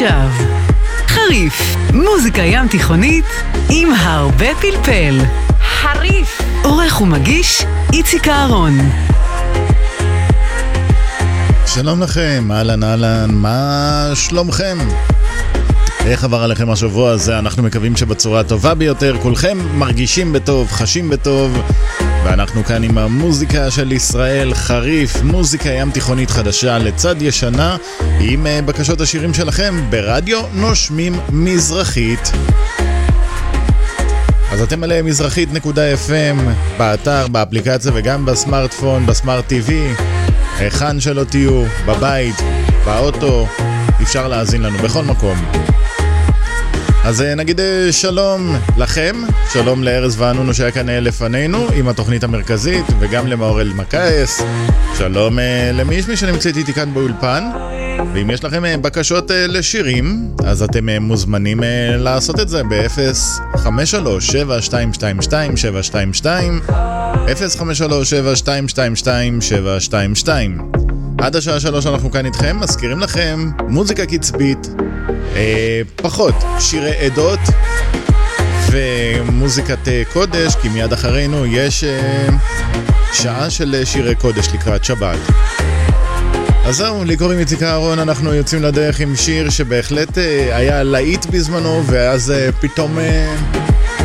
ועכשיו, חריף, מוזיקה ים תיכונית עם הרבה פלפל. חריף. עורך ומגיש, איציק אהרון. שלום לכם, אהלן אהלן, מה שלומכם? איך עבר עליכם השבוע הזה? אנחנו מקווים שבצורה הטובה ביותר, כולכם מרגישים בטוב, חשים בטוב, ואנחנו כאן עם המוזיקה של ישראל, חריף, מוזיקה ים תיכונית חדשה לצד ישנה, עם אה, בקשות השירים שלכם ברדיו נושמים מזרחית. אז אתם על מזרחית.fm, באתר, באפליקציה וגם בסמארטפון, בסמארט TV. היכן שלא תהיו, בבית, באוטו, אפשר להאזין לנו בכל מקום. אז אה, נגיד אה, שלום לכם, שלום לארז ואנונו שהיה כאן אה, לפנינו עם התוכנית המרכזית וגם למאור אלמקייס, שלום למישמי שנמצאת איתי כאן באולפן? ואם יש לכם בקשות לשירים אז אתם מוזמנים לעשות את זה ב-053-7222-722 053-7222-722 עד השעה שלוש אנחנו כאן איתכם, מזכירים לכם מוזיקה קצבית, אה, פחות שירי עדות ומוזיקת אה, קודש, כי מיד אחרינו יש אה, שעה של אה, שירי קודש לקראת שבת. אז זהו, לי קוראים איציק אהרון, אנחנו יוצאים לדרך עם שיר שבהחלט אה, היה להיט בזמנו, ואז אה, פתאום אה,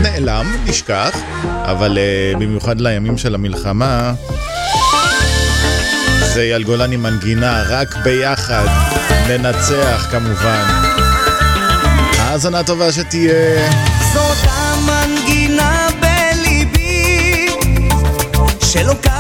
נעלם, נשכח, אבל אה, במיוחד לימים של המלחמה, זה אייל גולני מנגינה, רק ביחד ננצח כמובן. האזנה טובה שתהיה. זאת המנגינה בליבי שלוקחת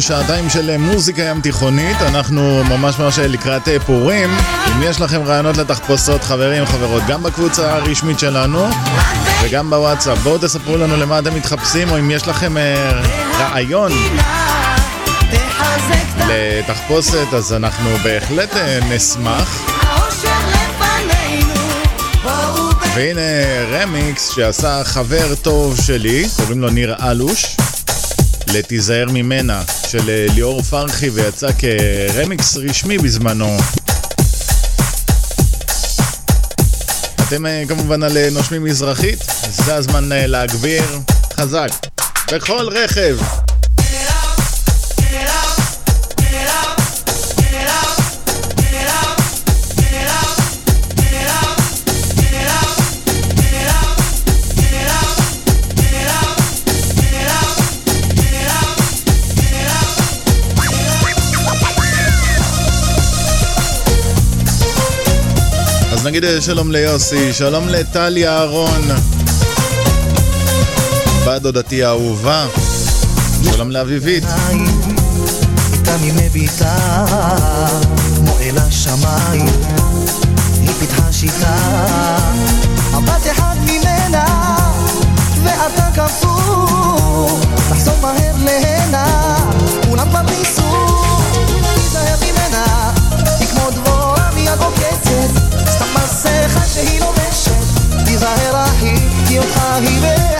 שעתיים של אה, מוזיקה ים תיכונית, אנחנו ממש ממש אה, לקראת פורים. אם יש לכם רעיונות לתחפושות, חברים, חברות, גם בקבוצה הרשמית שלנו וגם בוואטסאפ, בואו תספרו לנו למה אתם מתחפשים, או אם יש לכם רעיון לתחפושת, אז אנחנו בהחלט נשמח. והנה רמיקס שעשה חבר טוב שלי, קוראים לו ניר אלוש. ל"תיזהר ממנה" של אה, ליאור פרחי ויצא כרמיקס רשמי בזמנו. אתם אה, כמובן על אה, נושמים מזרחית, זה הזמן להגביר חזק בכל רכב. נגיד אה, שלום ליוסי, שלום לטלי אהרון, בת דודתי האהובה, שלום לאביבית. מהר להנה, כולם כבר ניסו, תיזהר ממנה, היא כמו דבורה מיד עוקצת מסכה שהיא לובשת תיזהר אחי, כי אותך היא מחפשת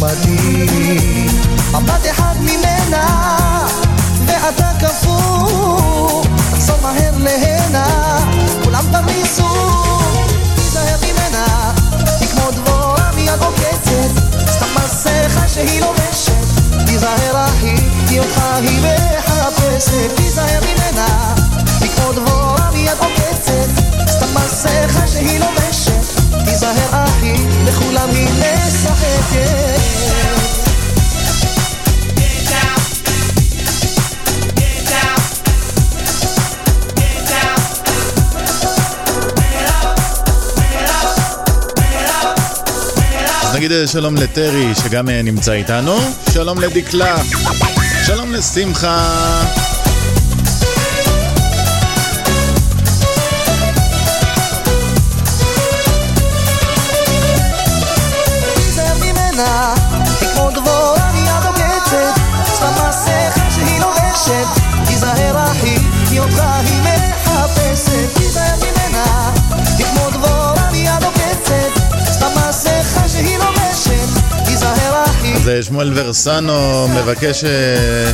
cima de שלום לטרי שגם נמצא איתנו, שלום לדקלה, שלום לשמחה אז שמואל ורסנו מבקש אה,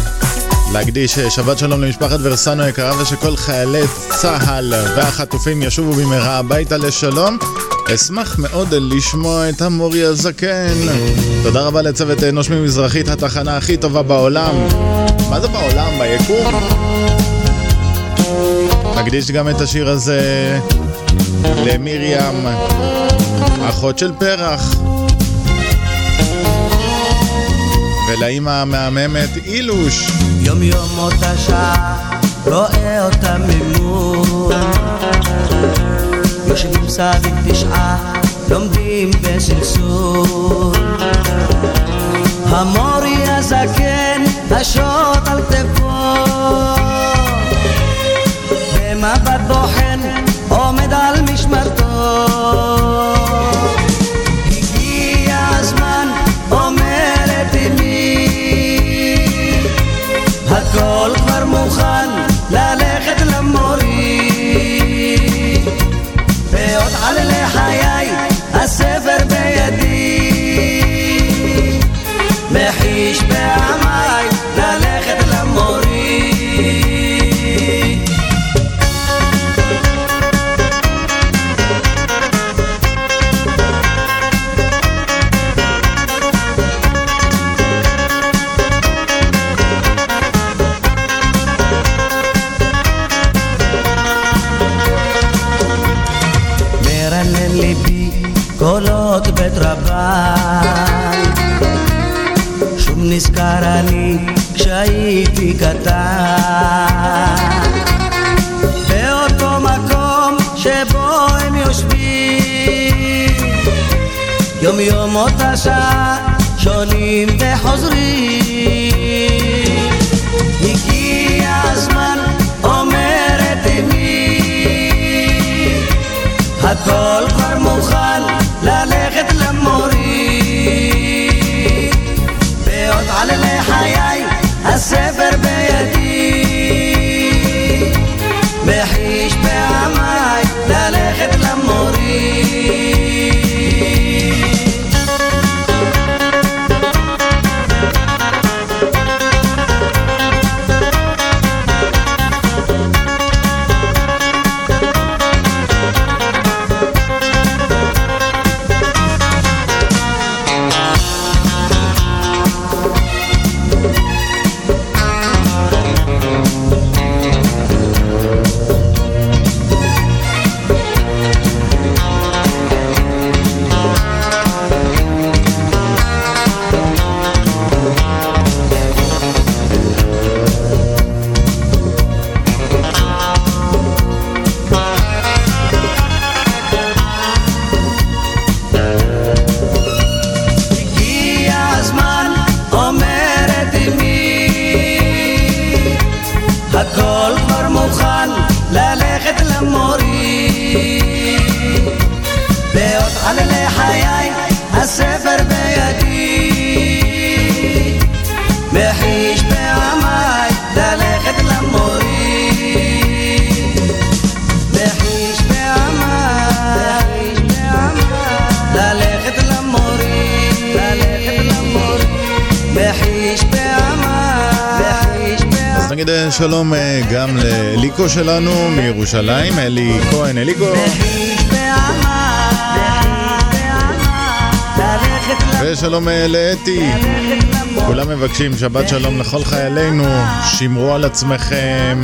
להקדיש אה, שבת שלום למשפחת ורסנו יקרה ושכל חיילי צה"ל והחטופים ישובו במהרה הביתה לשלום. אשמח מאוד לשמוע את המורי הזקן. תודה רבה לצוות אה, נושמים מזרחית, התחנה הכי טובה בעולם. מה זה בעולם? ביקום? נקדיש גם את השיר הזה למרים, אחות של פרח. ולאימא המהממת אילוש. יום יום אותה שעה, רואה אותה ממול. יושבים סביב תשעה, לומדים בסלסול. המורי הזקן, השוט על תפו. במבט חדשה, שונים וחוזרים. הגיע הזמן, אומרת אמי, הכל כבר מוכן ללכת למורי. בעוד עלמי חיי, הספר ב... שלום אה, גם לאליקו שלנו מירושלים, אלי כהן, אליקו. ושלום אה, לאתי. כולם מבקשים שבת שלום לכל חיילינו, שמרו על עצמכם.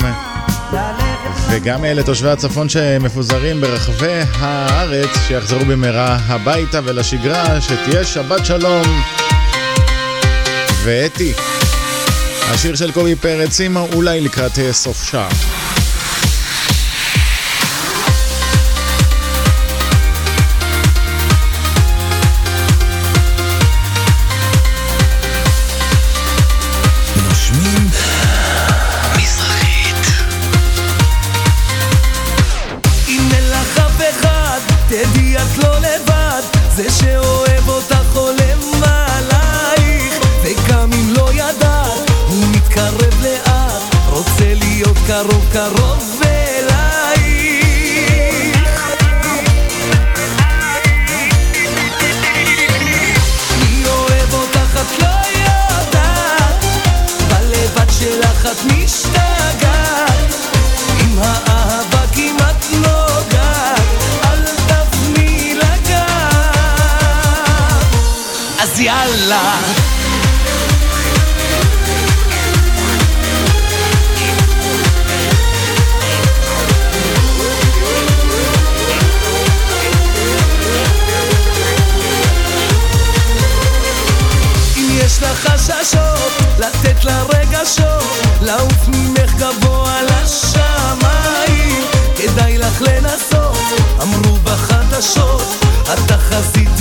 וגם אלה תושבי הצפון שמפוזרים ברחבי הארץ, שיחזרו במהרה הביתה ולשגרה, שתהיה שבת שלום. ואתי. השיר של קובי פרץ עם אולי לקראת אה, סוף שעה.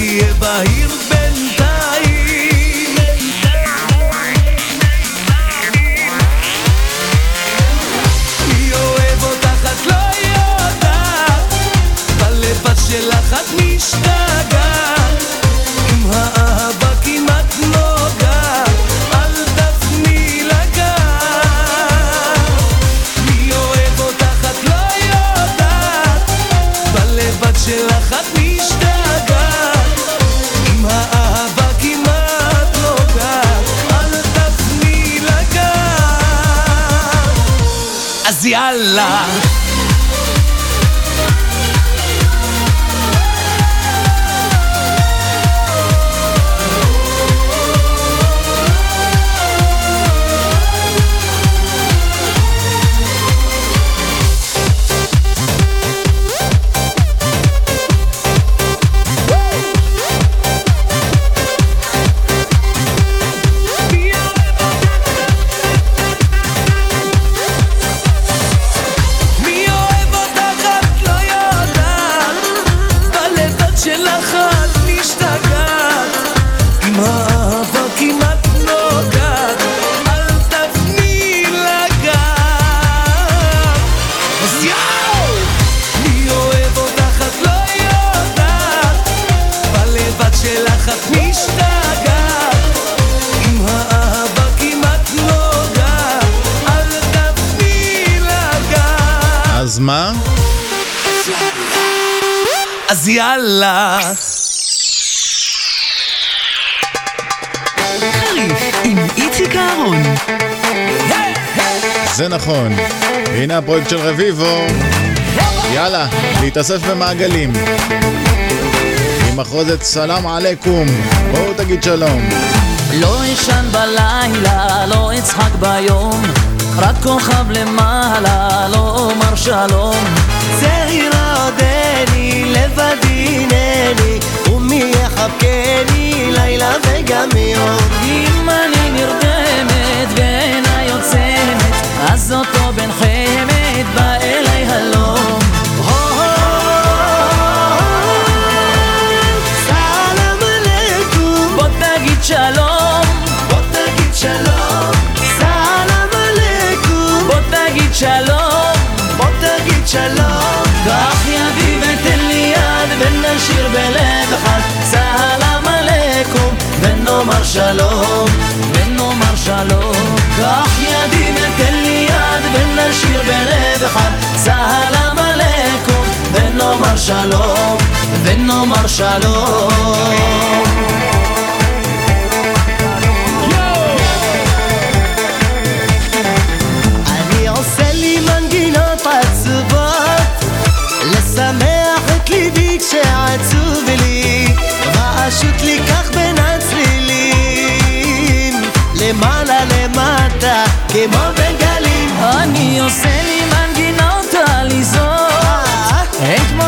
תהיה בהיר ב... נכון. הנה הפרויקט של רביבו. יאללה, להתאסף במעגלים. עם מחרוזת סלאם עליכום. בואו תגיד שלום. לא אשן בלילה, לא אצחק ביום, רק כוכב למעלה, לא אומר שלום. צעירה עודני, לבדי הנני, ומי יחבקני לילה וגם יום. אם אני נרדמת אז אותו בן חמד בא אליי הלום. סלאם עליכום, בוא תגיד שלום, בוא תגיד שלום. סלאם עליכום, בוא תגיד שלום. בוא תגיד שלום. קח ידי ותן לי יד ונשיר בלב אחד סלאם עליכום ונאמר שלום ונאמר שלום אחד סלאם עליכום ונאמר שלום ונאמר שלום. למעלה למטה כמו בגלים. אני עושה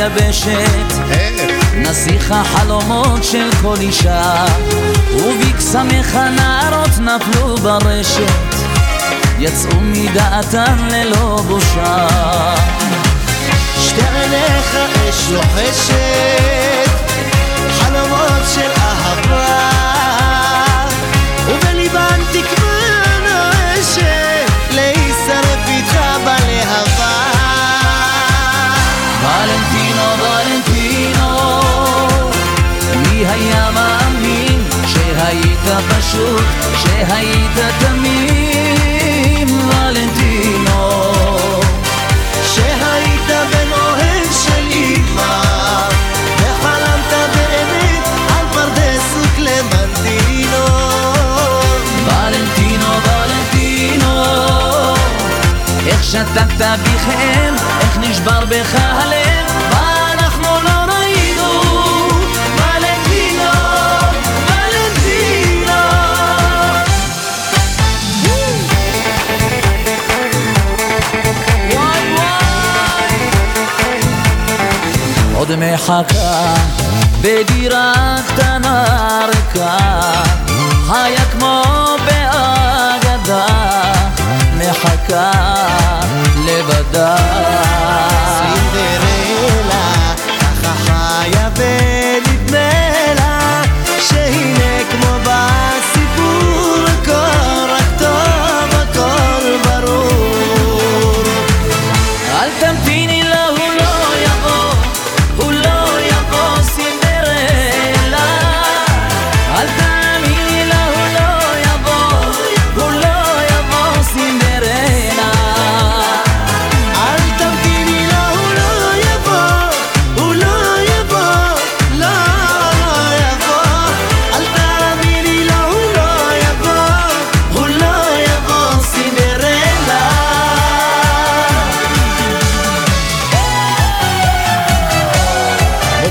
את היבשת איך? נסיך החלומות של כל אישה ובקסמך נערות נפלו ברשת. יצאו מדעתן ללא בושה. שתי עיניך אש לוחשת חלומות של אהבה ובליבן תקווה שהיית פשוט, שהיית תמים ולנטינו. שהיית בן אוהל של אימא וחלמת באמת על פרדס וקלמנטינו ולנטינו, ולנטינו. איך שתקת בכאב, איך נשבר בך הלב. עוד מחכה בדירה קטנה ריקה, חיה כמו באגדה, מחכה לבדה. סינדרלה, ככה חיה ונדמה לה שהנה כמו בסיפור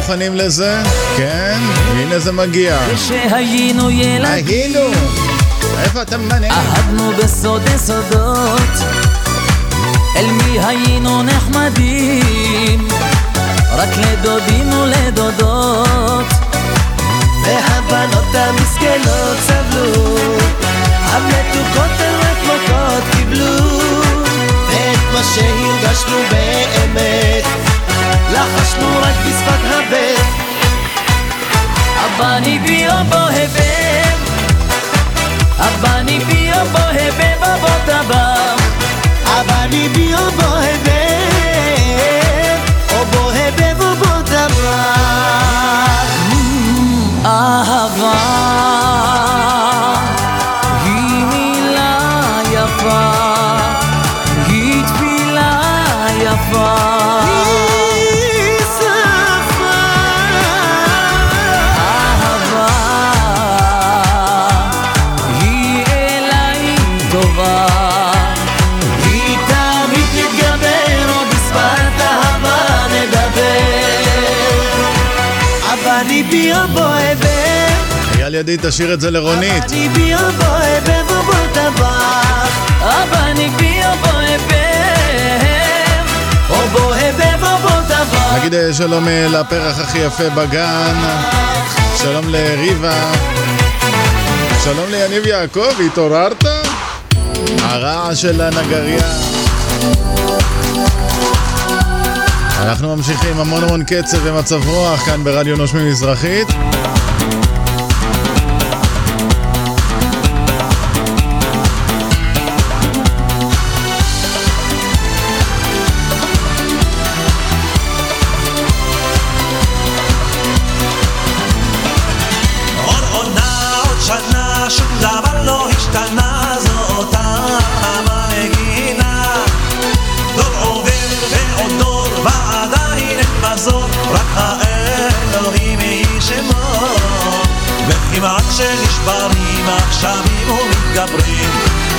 מוכנים לזה? כן, הנה זה מגיע. כשהיינו ילדים, היינו! איפה אתם מנים? אהבנו בסודי סודות, אל מי היינו נחמדים? רק לדודים ולדודות. והבנות המסכנות סבלו, המתוקות הן רק מכות קיבלו, ואת מה שהרגשנו באמת, לחשנו רק בשפת הבט. הבני ביו בוהבב, הבני ביו בוהבב אבות הבא. הבני בי או בוהבב, או בוהבב או בוהבב או בו דבר. נגיד אה, שלום אה, לפרח הכי יפה בגן, שלום לריבה, שלום ליניב יעקב, התעוררת? הרעש של הנגריה. אנחנו ממשיכים המון המון קצב ומצב רוח כאן ברדיו נושמים מזרחית. ומתגברים,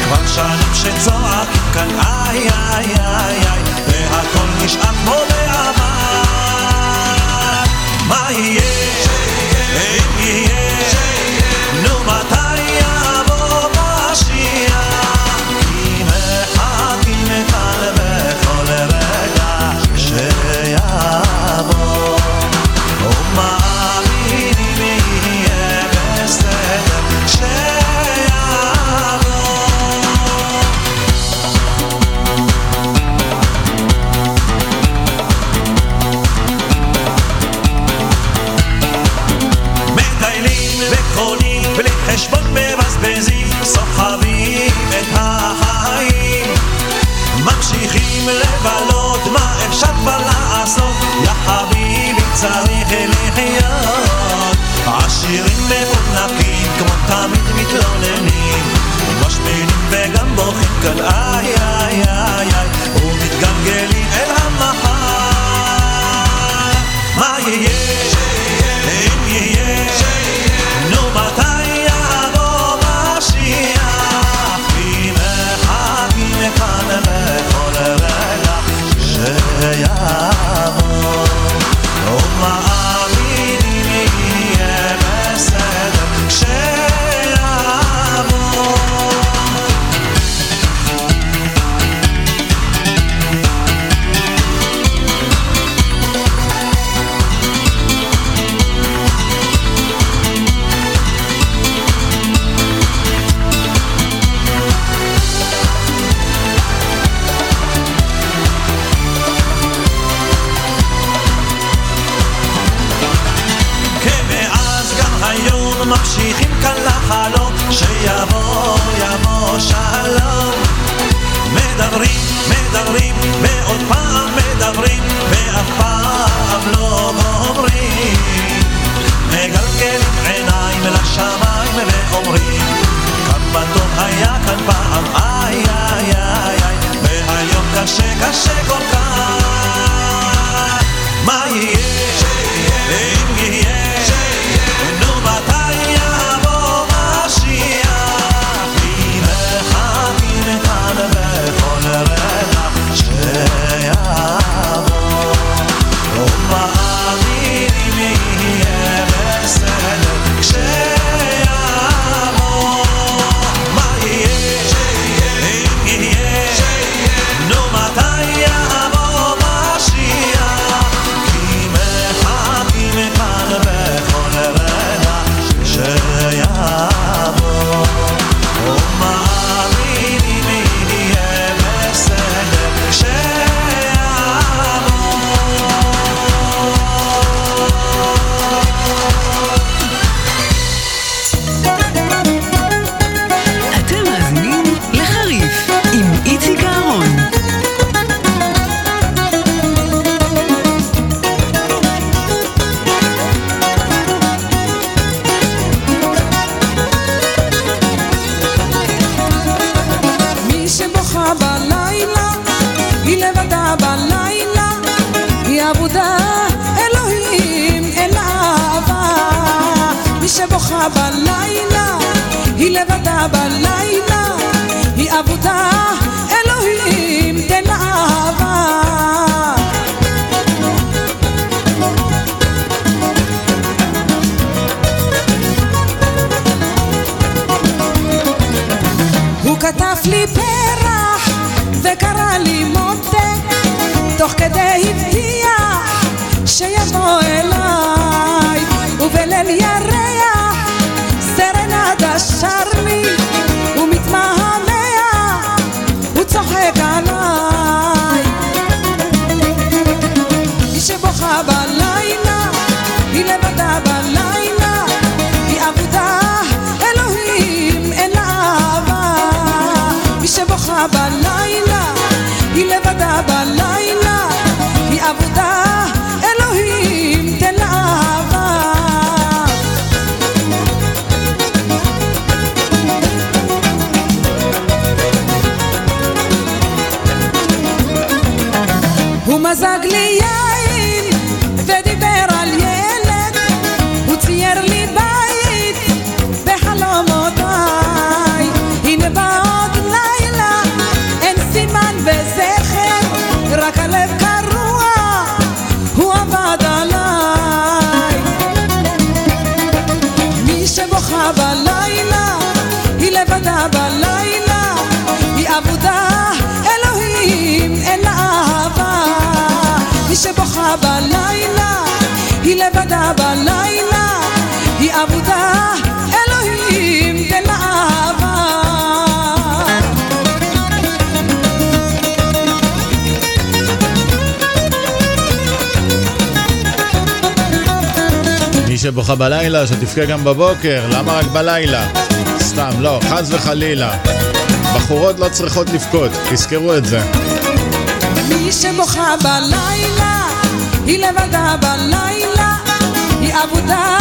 כבר שנים שצועקים כאן איי איי איי איי, והכל נשאר כמו בעבר. מה יהיה? שתבכה גם בבוקר, למה רק בלילה? סתם, לא, חס וחלילה. בחורות לא צריכות לבכות, תזכרו את זה. מי שבוכה בלילה, היא לבדה בלילה, היא עבודה,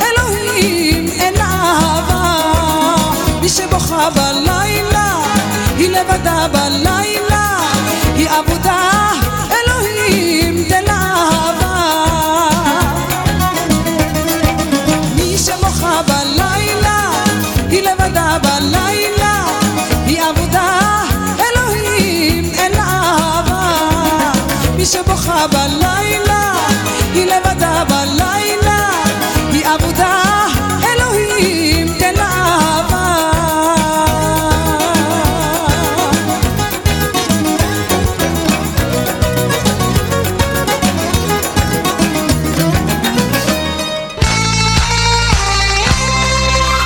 אלוהים אין אהבה. מי שבוכה בלילה, היא לבדה בלילה, היא עבודה, מי שבוכה בלילה, היא לבדה בלילה, היא אבודה, אלוהים תן לה אהבה.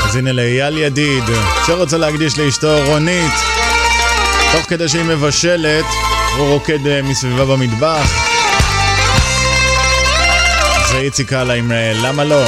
אז הנה לאייל ידיד, שרוצה להקדיש לאשתו רונית. תוך כדי שהיא מבשלת, הוא רוקד אה, מסביבה במטבח. זה איציק הלאה עם אה, למה לא.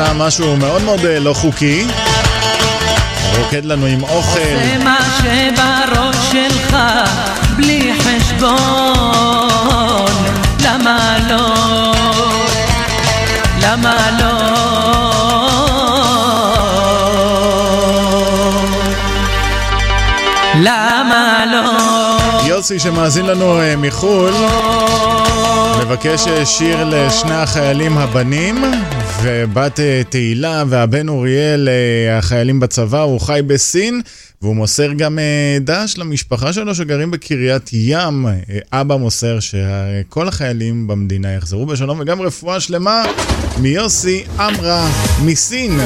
עשה משהו מאוד מאוד אה, לא חוקי. רוקד לנו עם אוכל. עושה מה שבראש שלך בלי חשבון למה לא? למה לא? למה לא? יוסי שמאזין לנו אה, מחו"ל מבקש אה, שיר לשני החיילים הבנים ובת אה, תהילה והבן אוריאל אה, החיילים בצבא, הוא חי בסין והוא מוסר גם אה, דש למשפחה שלו שגרים בקריית ים. אבא מוסר שכל החיילים במדינה יחזרו בשלום וגם רפואה שלמה מיוסי עמרה מסין.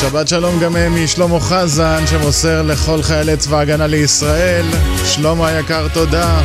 שבת שלום גם אה, משלמה חזן שמוסר לכל חיילי צבא ההגנה לישראל. שלמה היקר, תודה.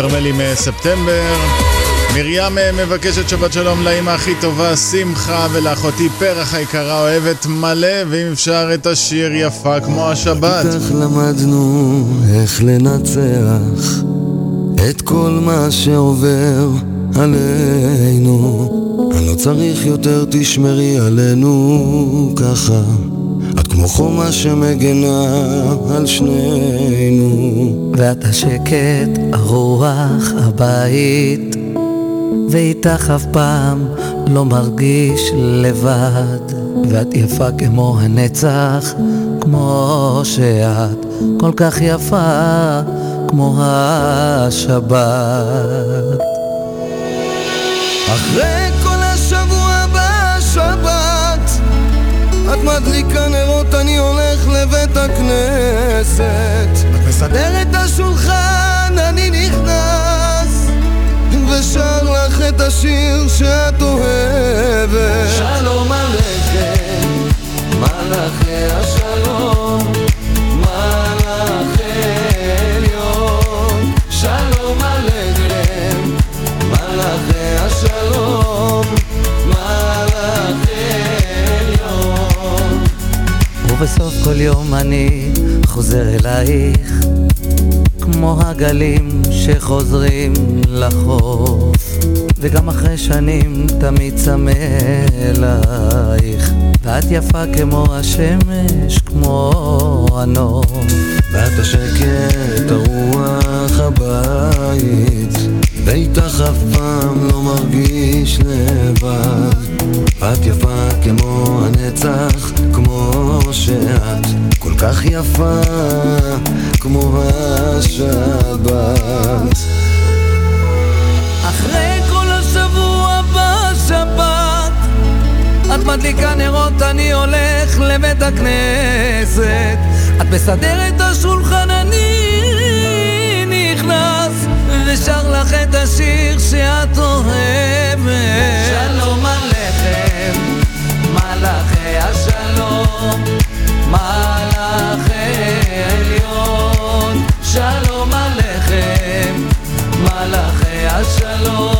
כרמלי מספטמבר. מרים אה, מבקשת שבת שלום לאמא הכי טובה, שמחה, ולאחותי פרח היקרה אוהבת מלא, ואם אפשר את השיר יפה כמו השבת. כך למדנו איך לנצח את כל מה שעובר עלינו. אני לא צריך יותר, תשמרי עלינו ככה. כמו חומה שמגנה על שנינו. ואתה שקט, הרוח, הבית, ואיתך אף פעם לא מרגיש לבד. ואת יפה כמו הנצח, כמו שאת כל כך יפה, כמו השבת. אחרי כל השבוע בשבת את מדליקה הכנסת. את מסדרת את השולחן, אני נכנס ושר לך את השיר שאת אוהבת. שלום עליכם, מלאכי השלום, מלאכי. שלום עליכם, מלאכי השלום, ובסוף כל יום אני חוזר אלייך כמו הגלים שחוזרים לחוף. וגם אחרי שנים תמיד צמא אלייך. ואת יפה כמו השמש, כמו הנוף. ואת השקט, הרוח הבית ואיתך אף פעם לא מרגיש לבד את יפה כמו הנצח, כמו שאת. כל כך יפה כמו השבת. אחרי כל השבוע בשבת את מדליקה נרות, אני הולך לבית הכנסת. את מסדרת את השולחן, אני נכנס ושר לך את השיר שאת אוהבת השלום,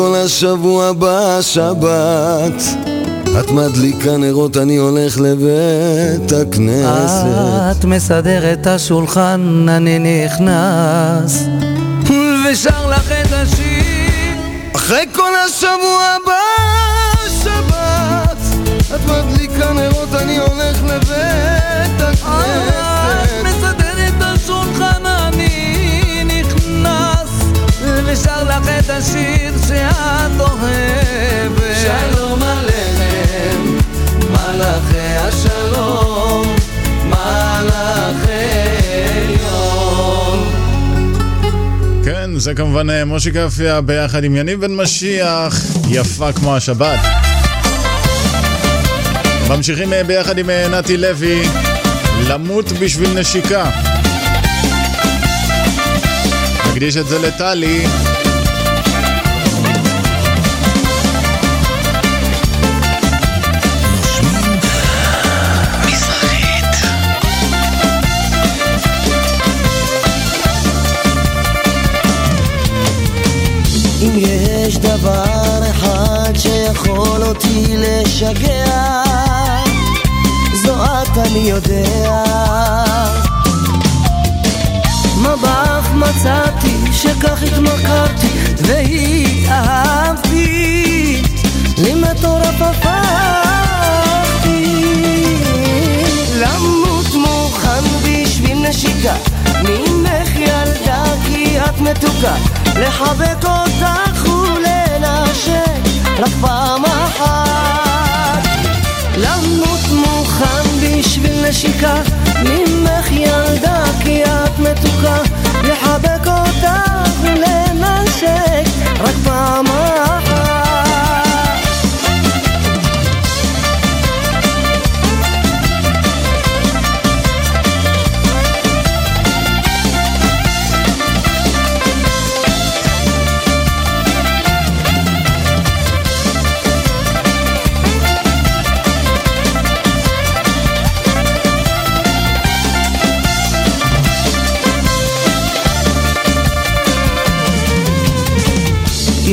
כל השבוע בשבת. את מדליקה נרות, אני הולך לבית הכנסת. את מסדרת את השולחן, אני נכנס. ושר לך את השיר. אחרי כל השבוע בשבת את מדליקה נרות, אני הולך לבית הכנסת ושר לך את השיר שאת אוהבת שלום עליכם, מלאכי השלום, מלאכי עליון. כן, זה כמובן אה, מושיק אפיה ביחד עם יניב בן משיח, יפה כמו השבת. ממשיכים אה, ביחד עם אה, נתי לוי, למות בשביל נשיקה. נקדיש את זה לטלי. אם יש דבר אחד שיכול אותי לשגע, זו את אני יודע. מבך מצאתי שכך התמכרתי והתאהבתי, לי מטורף הפכתי. למות מוכן בשביל נשיקה, ממך ילדה כי את מתוקה. לחבק אותך ולנשק רק פעם אחת. למות מוכן בשביל נשיקה. ממך ילדה כי את מתוקה לחבק אותך ולנשק. רק פעם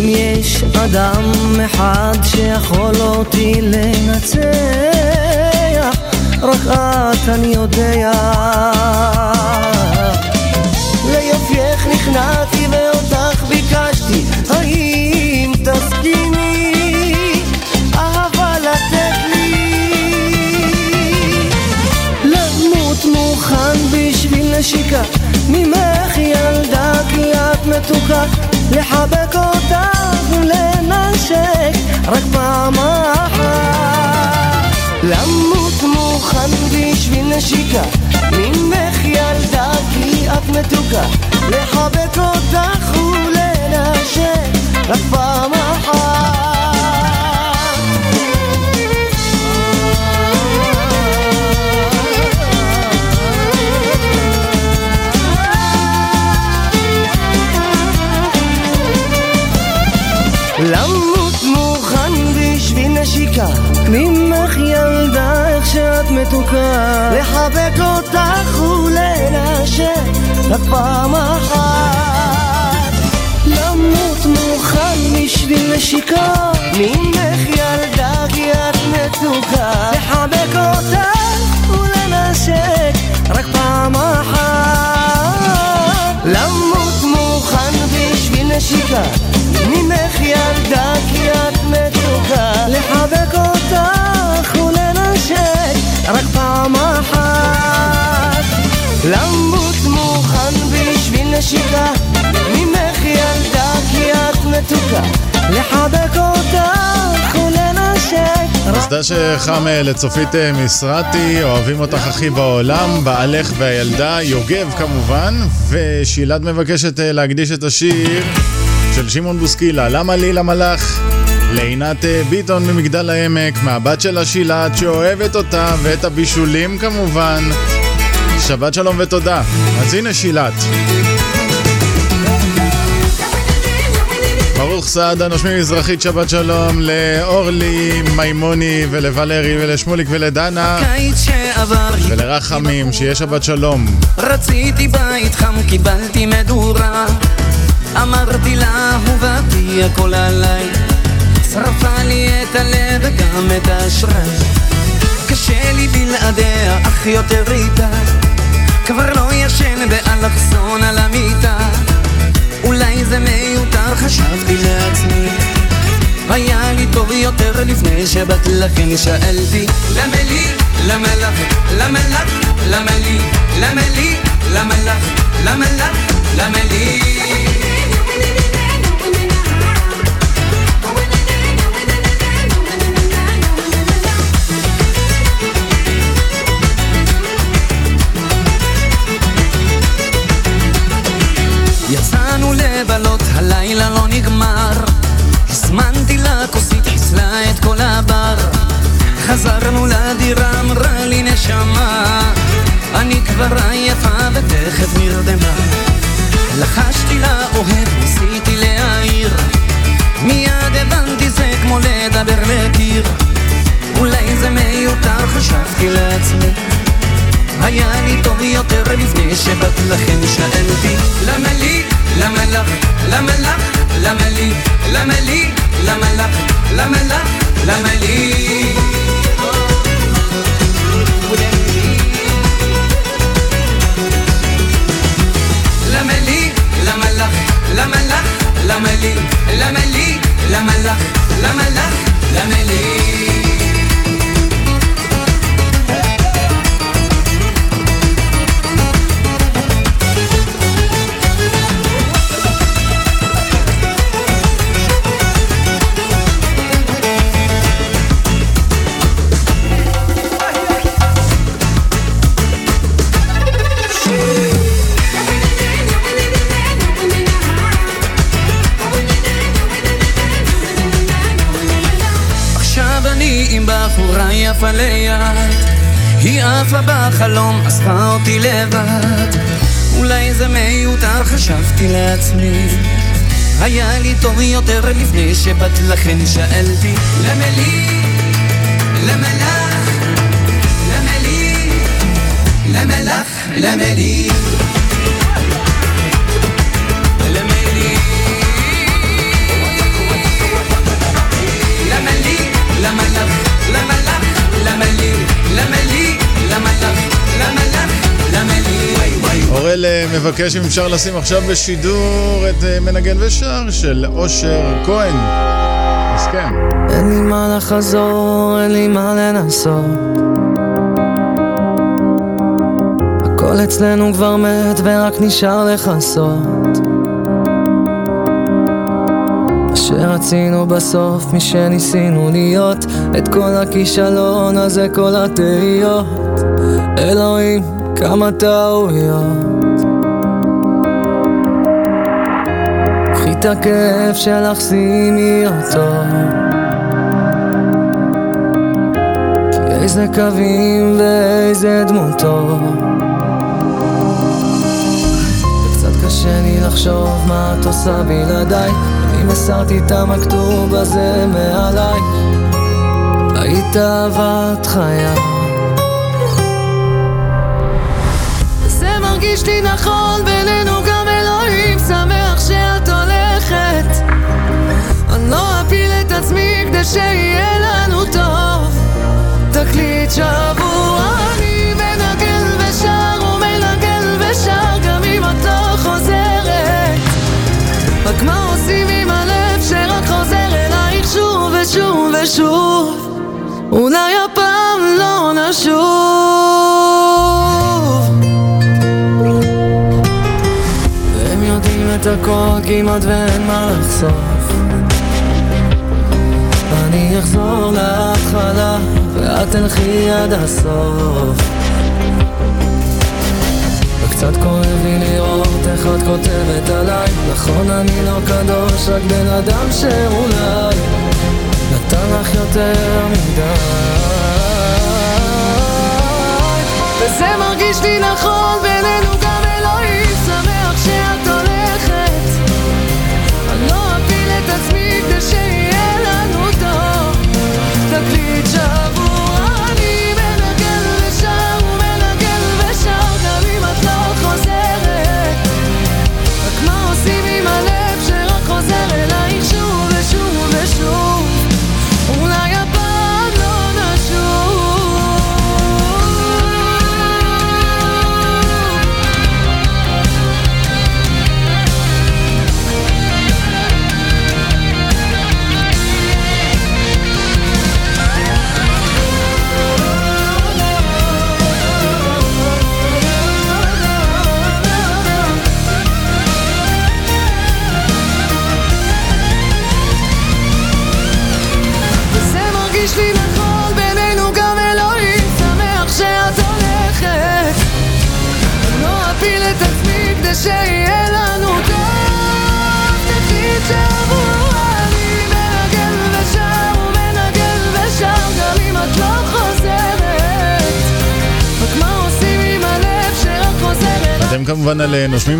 יש אדם אחד שיכול אותי לנצח, רק את אני יודע. ליופייך נכנעתי ואותך ביקשתי, האם תסכימי אהבה לתת לי? למות מוכן בשביל נשיקה ממך ילדה כי את מתוקה לחבק אותך ולנשק רק פעם אחת. למות מוכן בשביל נשיקה ממך ילדה כי את מתוקה. לחבק אותך ולנשק רק פעם אחת ממך ילדה איך שאת מתוקה. לחבק אותך ולנשק רק פעם אחת. למות מוכן בשביל נשיקה. ממך ילדה כי את מתוקה. לחבק אותך ולנשק רק פעם אחת. למות מוכן בשביל נשיקה. ממך ילדה כי את מתוקה. לחבק אותך רק פעם אחת. למות מוכן בשביל נשיקה ממך ילדה כי את מתוקה. לחבק אותך ולנשק. אז דע שחם אה, לצופית אה, משרתי, אוהבים אותך הכי בעולם, בעלך והילדה, יוגב כמובן, ושילת מבקשת אה, להקדיש את השיר של שמעון בוסקילה, למה לי, למה לך? לעינת אה, ביטון ממגדל העמק, מהבת של השילת שאוהבת אותה ואת הבישולים כמובן. שבת שלום ותודה. אז הנה שילת. ברוך סעדה, נושמים מזרחית, שבת שלום לאורלי, מימוני ולוולרי ולשמוליק ולדנה ולרחמים, שיהיה שבת שלום. רציתי בית חם, קיבלתי מדורה אמרתי לה, אהובתי, הכל עליי שרפה לי את הלב וגם את האשראי קשה לי בלעדיה, אך יותר איתה. כבר לא ישן באלכסון על המיטה. אולי זה מיותר, חשבתי לעצמי. היה לי טוב יותר לפני שבאת לכן שאלתי. למה לי, למה לך, למה לך, למה לי, למה לי, למה לך, למה לך, למה לי הלילה לא נגמר. הזמנתי לה כוסית, חיסלה את כל הבר. חזרנו לדירה, אמרה לי נשמה אני כבר עייפה ותכף נרדמה. לחשתי לה אוהב, ניסיתי להעיר. מיד הבנתי זה כמו לדבר לקיר. אולי זה מיותר, חשבתי לעצמי. היה לי טוב יותר לפני שבאת לכן שאלתי למה לי, למה לך, למה לך, למה לי, למה לי, למה לך, למה לך, למה לי למה לי, למה לך, למה לך, למה לי, למה לי, למה לך, למה לך, למה לי יפה ליד היא עפה בחלום, אספה אותי לבד אולי זה מיותר, חשבתי לעצמי היה לי טוב יותר לפני שבאת לכן שאלתי למה לי? למה לך? למה לי? למה לך? למה לי? אורל אה, מבקש אם אפשר לשים עכשיו בשידור את אה, מנגן ושר של אושר כהן. אז כן. אין לי מה לחזור, אין לי מה לנסות. הכל אצלנו כבר מת ורק נשאר לכסות. שרצינו בסוף, מי שניסינו להיות, את כל הכישלון הזה, כל התהיות. אלוהים, כמה טעויות. קחי את הכאב שלך, שימי אותו. כי איזה קווים ואיזה דמותו. קשה לי לחשוב מה את עושה בלעדיי. מסרתי את המכתוב הזה מעליי. היית אהבת חיי. זה מרגיש לי נכון בינינו גם אלוהים שמח שאת הולכת אני לא אפיל את עצמי כדי שיהיה לנו טוב תקליט שבוע אני מנגן ושר ומנגן ושר גם אם את לא חוזרת רק מה עושים שוב ושוב אולי הפעם לא נשוב. והם יודעים את הכל כמעט ואין מה לחשוף אני אחזור להתחלה ואת תלכי עד הסוף. וקצת כואב לי לראות איך את כותבת עליי. נכון אני לא קדוש, רק בן אדם שאולי נתן לך יותר מדי. וזה מרגיש לי נכון בינינו גם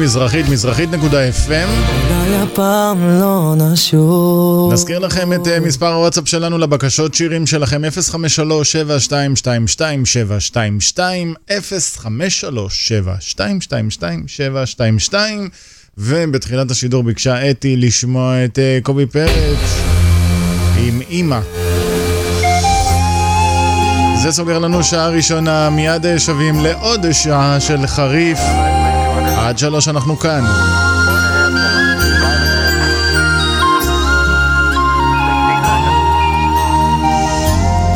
מזרחית, מזרחית.fm. אולי הפעם לא נשוב נזכיר לכם את אה, מספר הוואטסאפ שלנו לבקשות שירים שלכם 053-722-722 053-722-722 ובתחילת השידור ביקשה אתי לשמוע את אה, קובי פרץ עם אימא. זה סוגר לנו שעה ראשונה, מיד אה, שבים לעוד שעה של חריף. עד שלוש אנחנו כאן.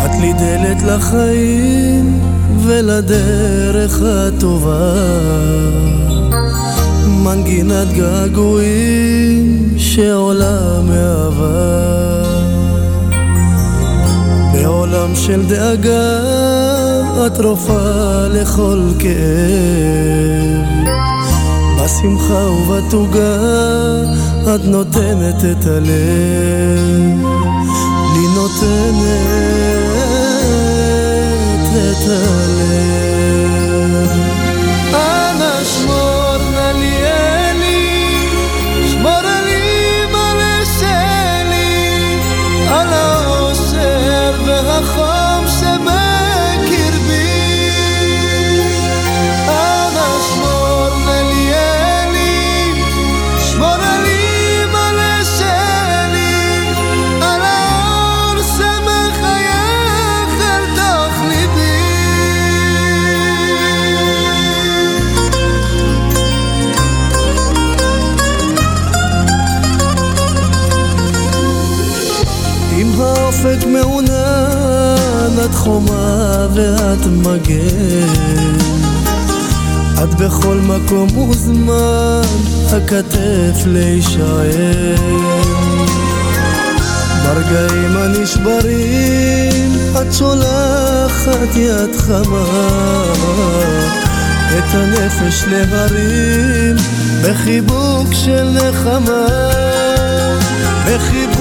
את לי דלת לחיים ולדרך הטובה. מנגינת געגועים שעולה מאהבה. בעולם של דאגה את רופאה לכל כאב בשמחה ובתוגה את נותנת את הלב לי נותנת את הלב. ואת מגן. את בכל מקום וזמן, הכתף להישען. ברגעים הנשברים, את שולחת יד חמה. את הנפש להרים בחיבוק של נחמה בחיבוק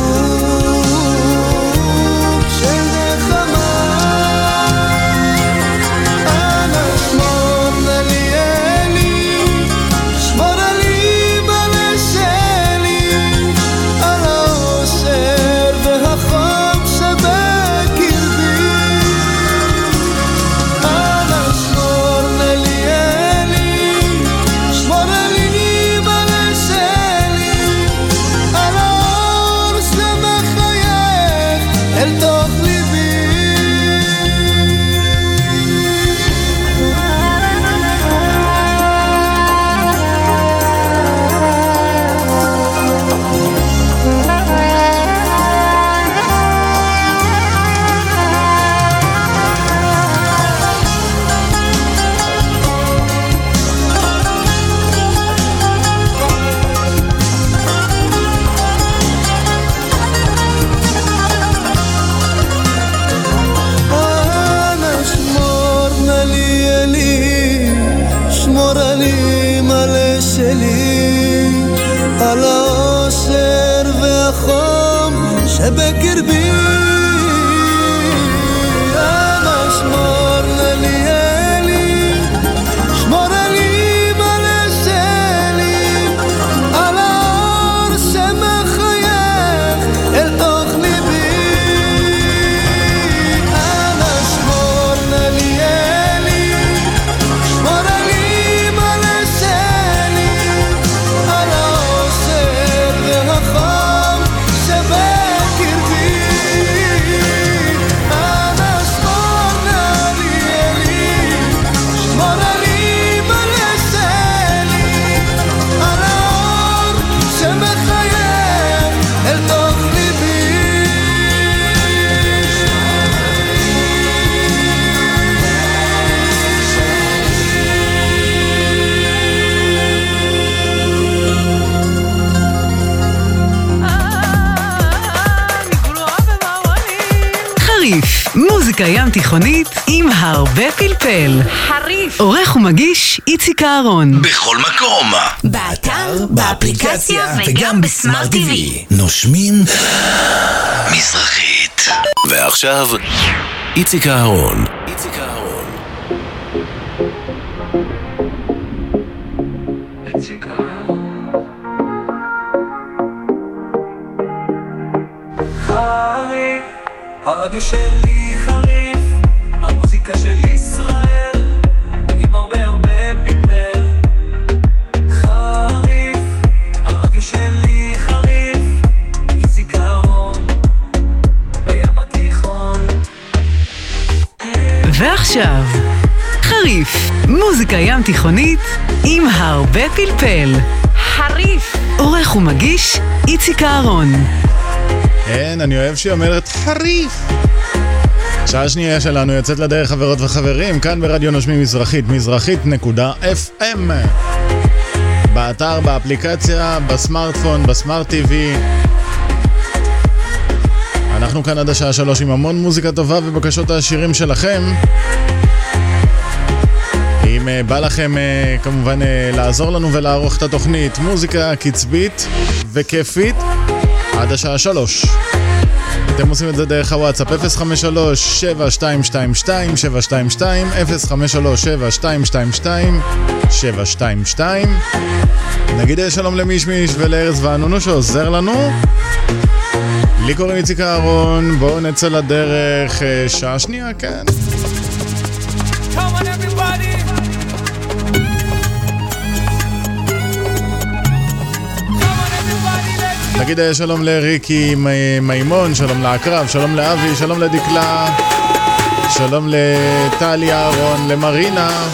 איציק אהרון. בכל מקום. באתר, באפליקציה וגם בסמארט TV. נושמים מזרחית. ועכשיו, איציק אהרון. איציק אהרון. חריף, הרדיו שלי הרבה פלפל. חריף. עורך ומגיש איציק אהרון. כן, אני אוהב שהיא אומרת חריף. שעה שנייה שלנו יוצאת לדרך חברות וחברים, כאן ברדיו נושמים מזרחית, מזרחית.fm באתר, באפליקציה, בסמארטפון, בסמארט TV אנחנו כאן עד השעה שלוש עם המון מוזיקה טובה ובקשות השירים שלכם אם אה, בא לכם אה, כמובן אה, לעזור לנו ולערוך את התוכנית מוזיקה קצבית וכיפית עד השעה שלוש. אתם עושים את זה דרך הוואטסאפ 053-7222-722 053-7222-722 נגיד שלום למישמיש ולארז וענונו שעוזר לנו לי קוראים איציק אהרון, בואו נצא לדרך שעה שנייה, כן. נגיד אה, שלום לריקי מי- מימון, שלום לעקרב, שלום לאבי, שלום לדקלה, שלום לטלי אהרון, למרינה,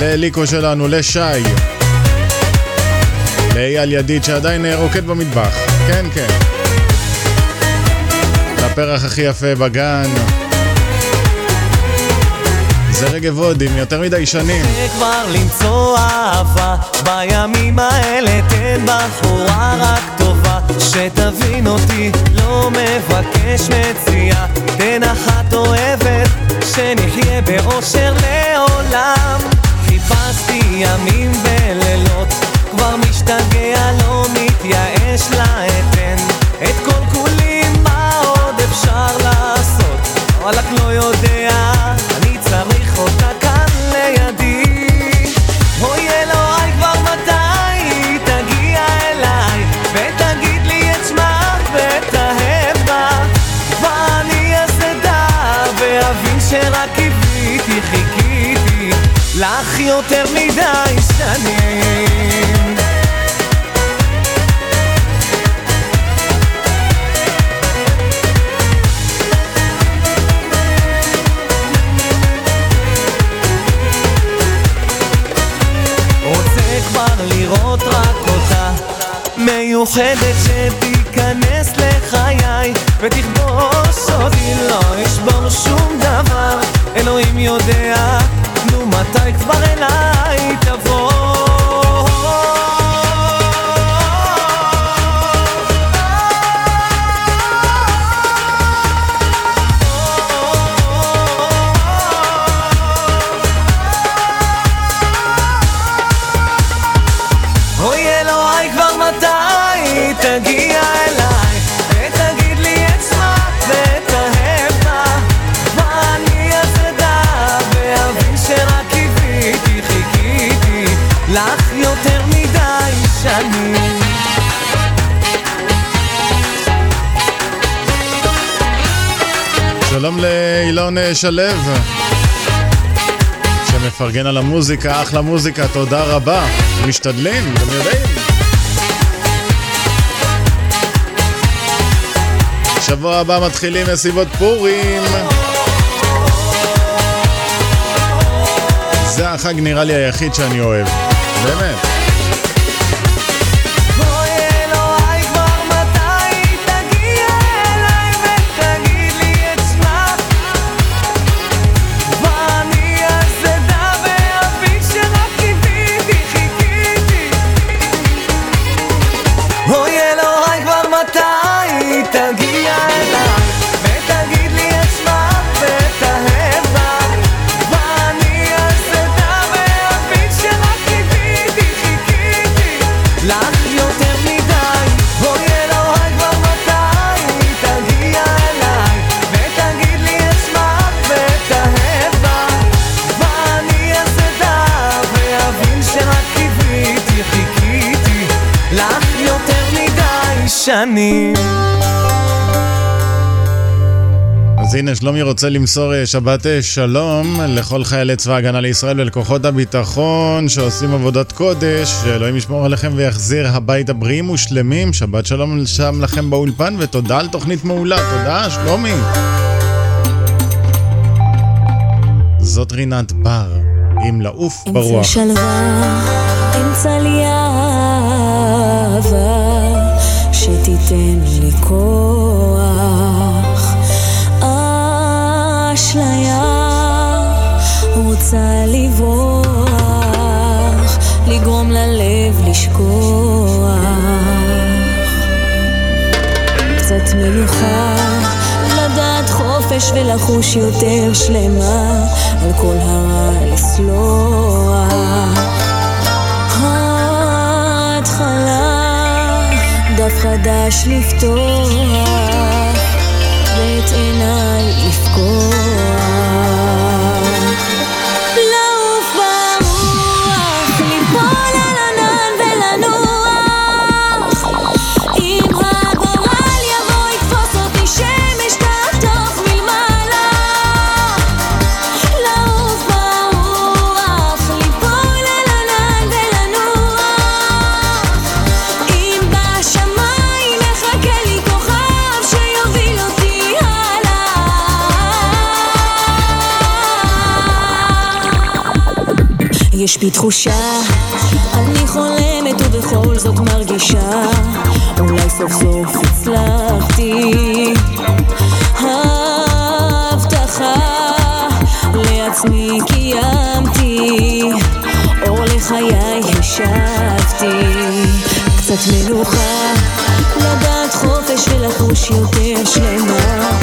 לליקו שלנו, לשי, לאייל ידיד שעדיין אה, רוקד במטבח, כן כן. הפרח הכי יפה בגן. זה רגב הודים, יותר מדי שנים. כבר למצוא אהבה. בימים האלה תן בחורה רק טובה. שתבין אותי לא מבקש מציאה. תן אחת אוהבת שנחיה באושר לעולם. חיפשתי ימים ולילות כבר משתגע לא מתייאש לה אתן את כל כולי מה עוד אפשר לעשות? וואלכ לא יודע יותר מדי שנים. כבר לראות רק אותה. מיוחדת שתיכנס לחיי ותכבוש אותי לא אשבור שום דבר. אלוהים יודע מתי כבר אליי לאילון אה, שלו, שמפרגן על המוזיקה, אחלה מוזיקה, תודה רבה. משתדלים, אתם יודעים. שבוע הבא מתחילים מסיבות פורים. זה החג נראה לי היחיד שאני אוהב. באמת. שנים אז הנה, שלומי רוצה למסור אה, שבת אה, שלום לכל חיילי צבא ההגנה לישראל ולכוחות הביטחון שעושים עבודת קודש, שאלוהים ישמור עליכם ויחזיר הביתה בריאים ושלמים. שבת שלום שם לכם באולפן ותודה על תוכנית מעולה. תודה, שלומי. זאת רינת בר, עם לעוף ברוח. שלווה, אמצע לי אהבה, שתיתן לי כוח. אשליה רוצה לברוח, לגרום ללב לשכוח. קצת מנוחה, לדעת חופש ולחוש יותר שלמה, על כל הרע לסלוח. דף חדש לפתוח, ואת עיניי לפקוח. לי תחושה, אני חולמת ובכל זאת מרגישה, אולי סוף סוף הצלחתי. הבטחה לעצמי קיימתי, אור לחיי השבתי. קצת מנוחה, לדעת חופש ולחוש יותר שלמה.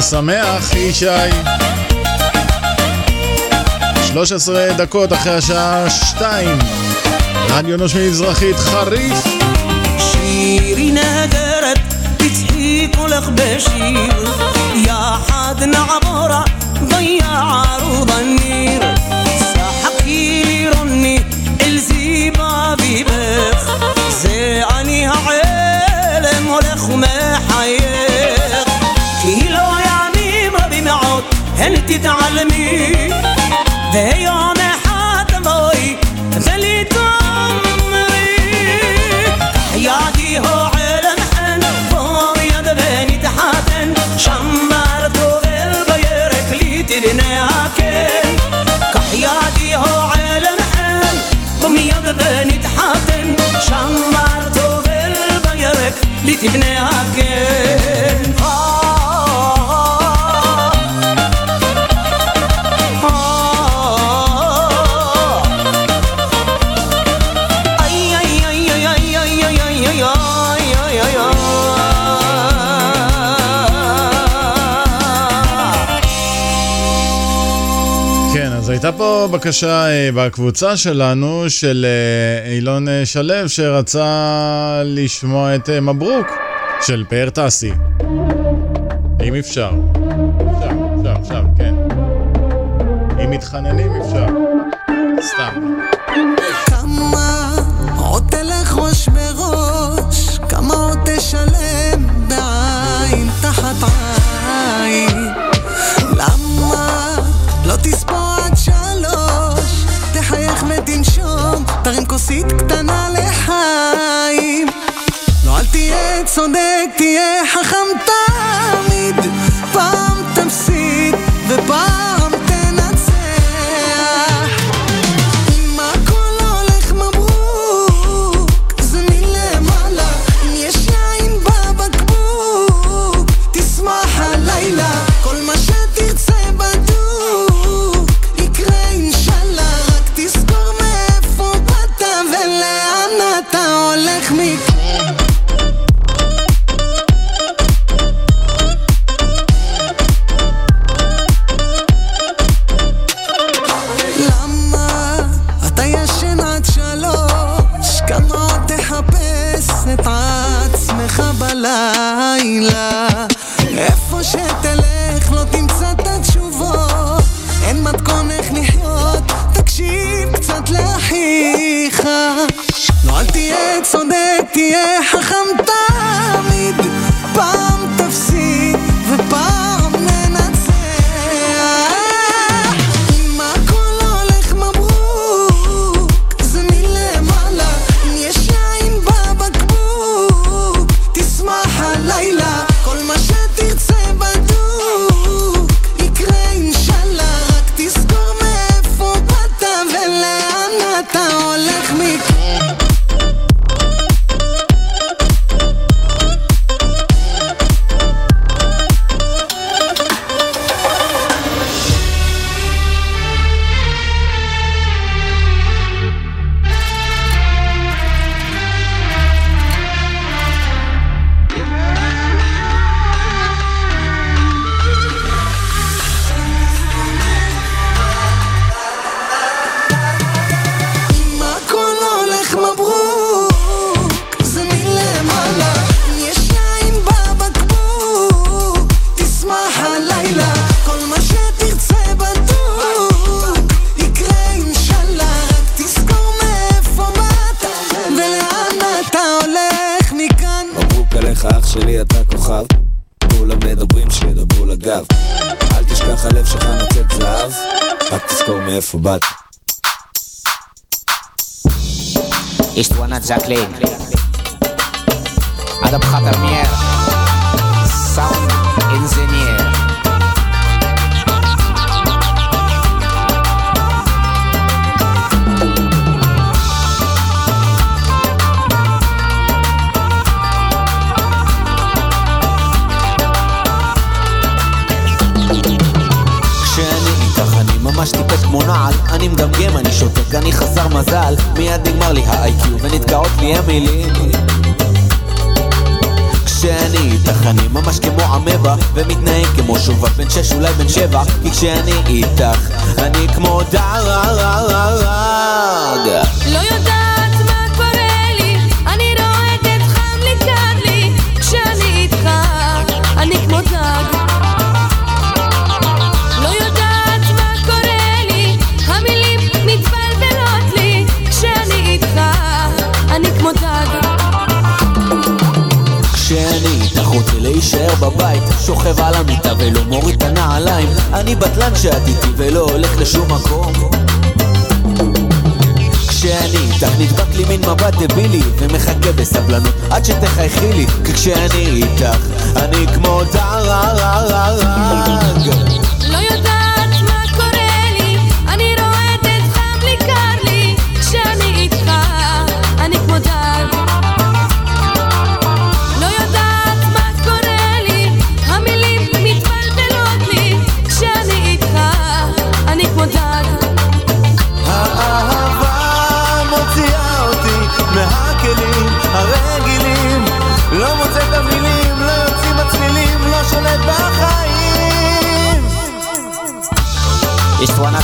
חנוכה שמח, ישי. 13 דקות אחרי השעה 2, רדיו נושמי מזרחית חריף. שירי נהגרת, תצחיקו לך בשיר, יחד נעבורה, ضيع عروض ذيونا حاد موي غليت عمري حياتي هو علم حنا فوضي بني تحاتن شمرت غير غيرك ليت لناكن كحياتي هو علم حن ضمي بني تحاتن شمرت غير غيرك ليت لناكن הייתה פה בקשה אה, בקבוצה שלנו של אה, אילון אה, שלו שרצה לשמוע את מברוק של פאר טאסי. אם אפשר. אפשר, אפשר, אפשר, כן. אם מתחננים אפשר. סתם. כמה עוד תלך ראש בראש, כמה עוד תשלם בעין תחת עין. למה מכונית קטנה לחיים. לא אל תהיה צודק, תהיה חכם תמיד. פעם תפסיד ופעם ממש טיפש כמו נעל אני מדמגם, אני שותק, אני חסר מזל. מיד נגמר לי ה-IQ ונתקעות לי המילים. כשאני איתך אני ממש כמו עמבה ומתנהג כמו שובה בן שש אולי בן שבע. כי כשאני איתך אני כמו דרג לא יודעת. להישאר בבית שוכב על המיטה ולא מוריד את הנעליים. אני בטלן שאת איתי ולא הולך לשום מקום. כשאני איתך נדבק לי מין מבט דבילי ומחכה בסבלנות עד שתחייכי לי כי כשאני איתך אני כמו טררררג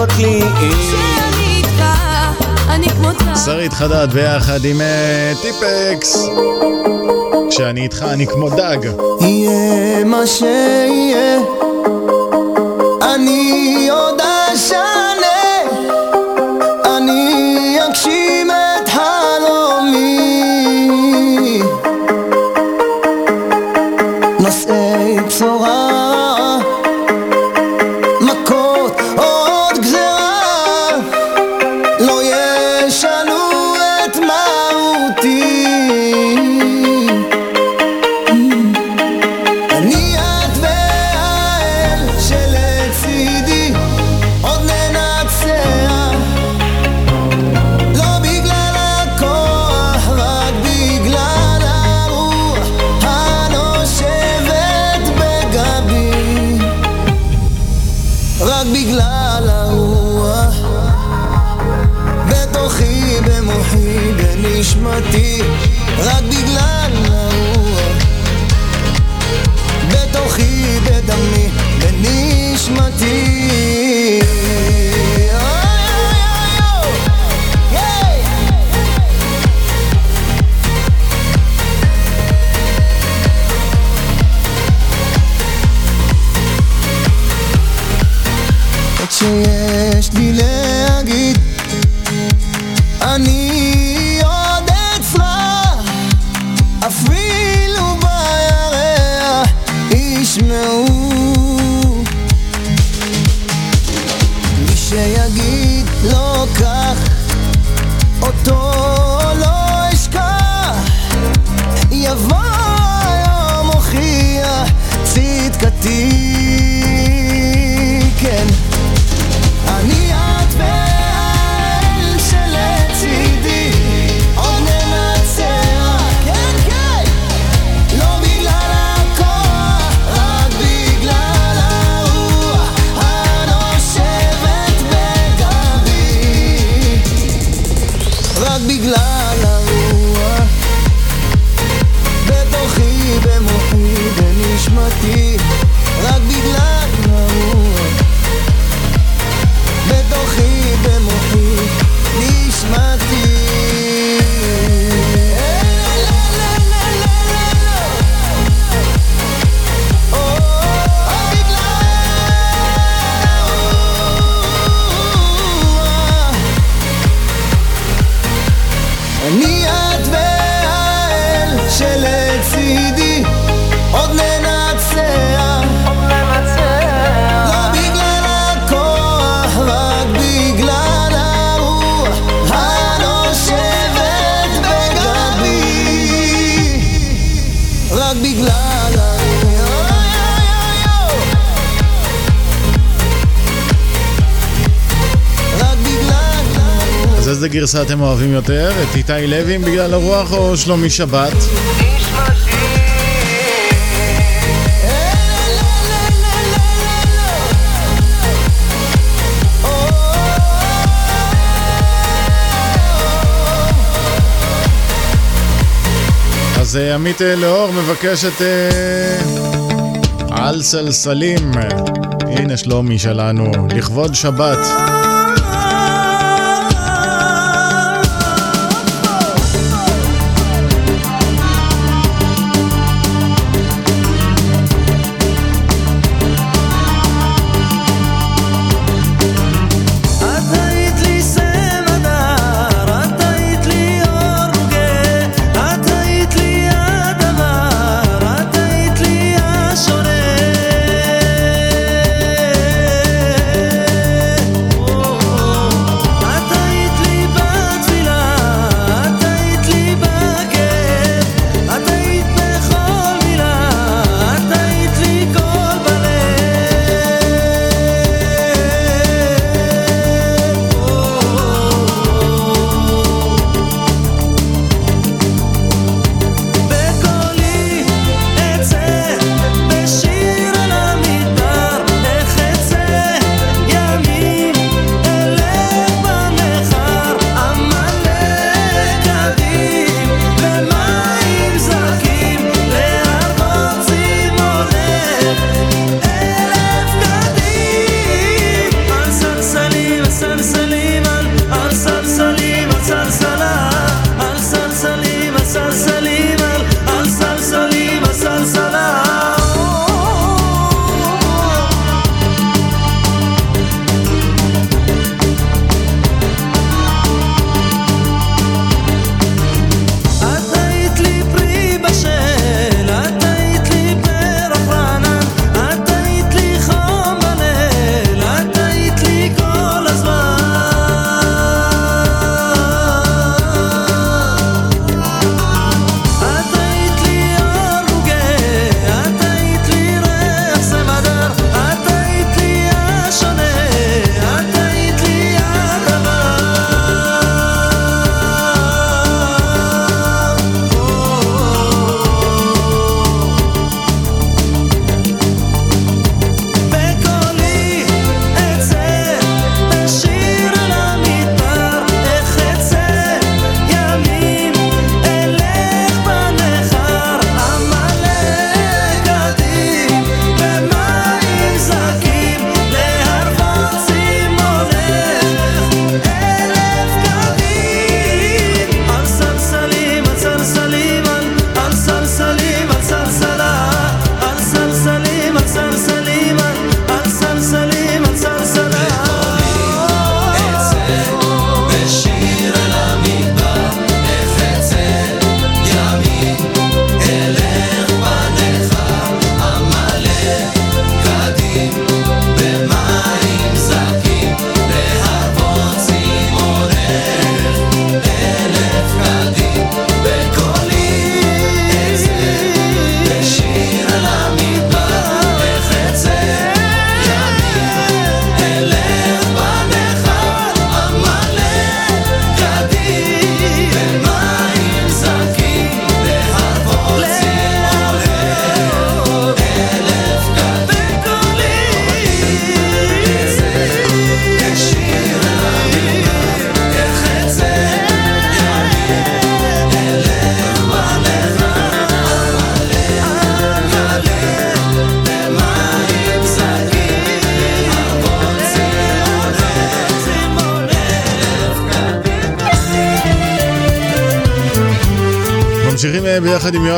להיות לי שאני איתך, אני כמותך שרית חדד ביחד עם אה, טיפקס. כשאני איתך אני כמו דג. יהיה מה שיהיה. גרסה אתם אוהבים יותר? את איתי לוי בגלל הרוח או שלומי שבת? אז אה, עמית אה, לאור מבקש את אה, על סלסלים. הנה שלומי שלנו, לכבוד שבת.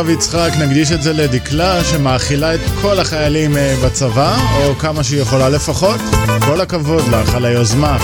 עכשיו, יצחק, נקדיש את זה לדקלה, שמאכילה את כל החיילים אה, בצבא, או כמה שהיא יכולה לפחות. כל הכבוד לך על היוזמה.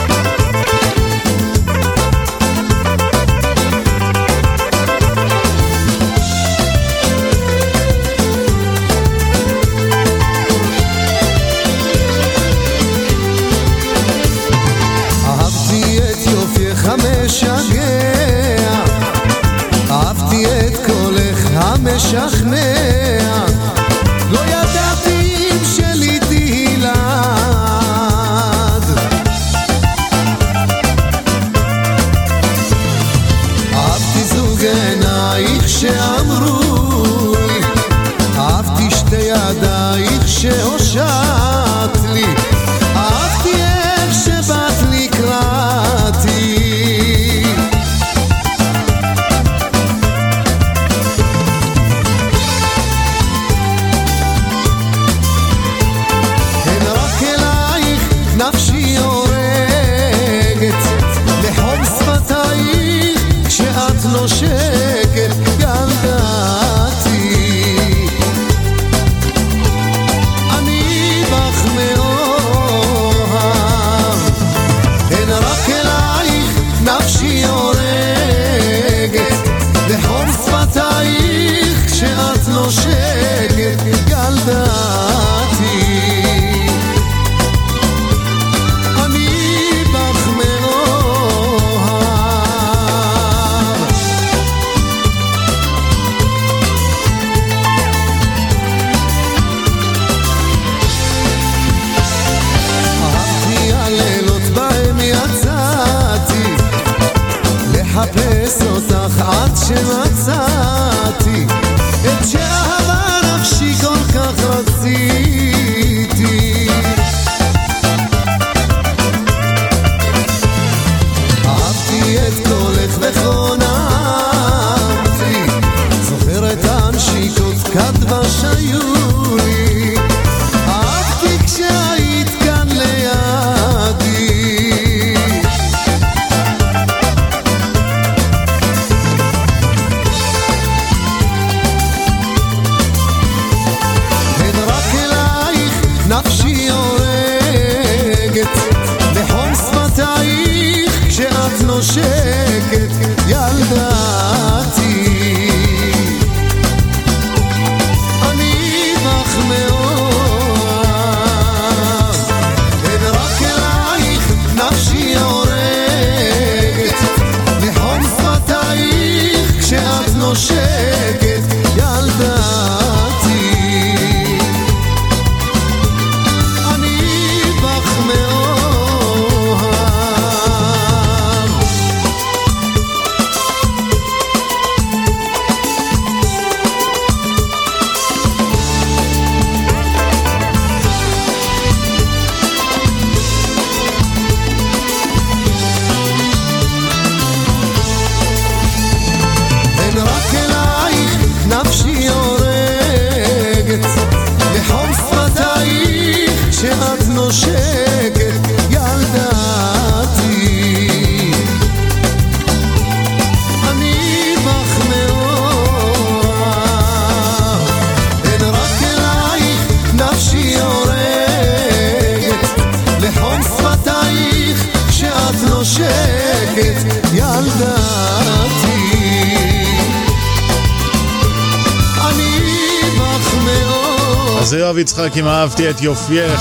אם אהבתי את יופייך.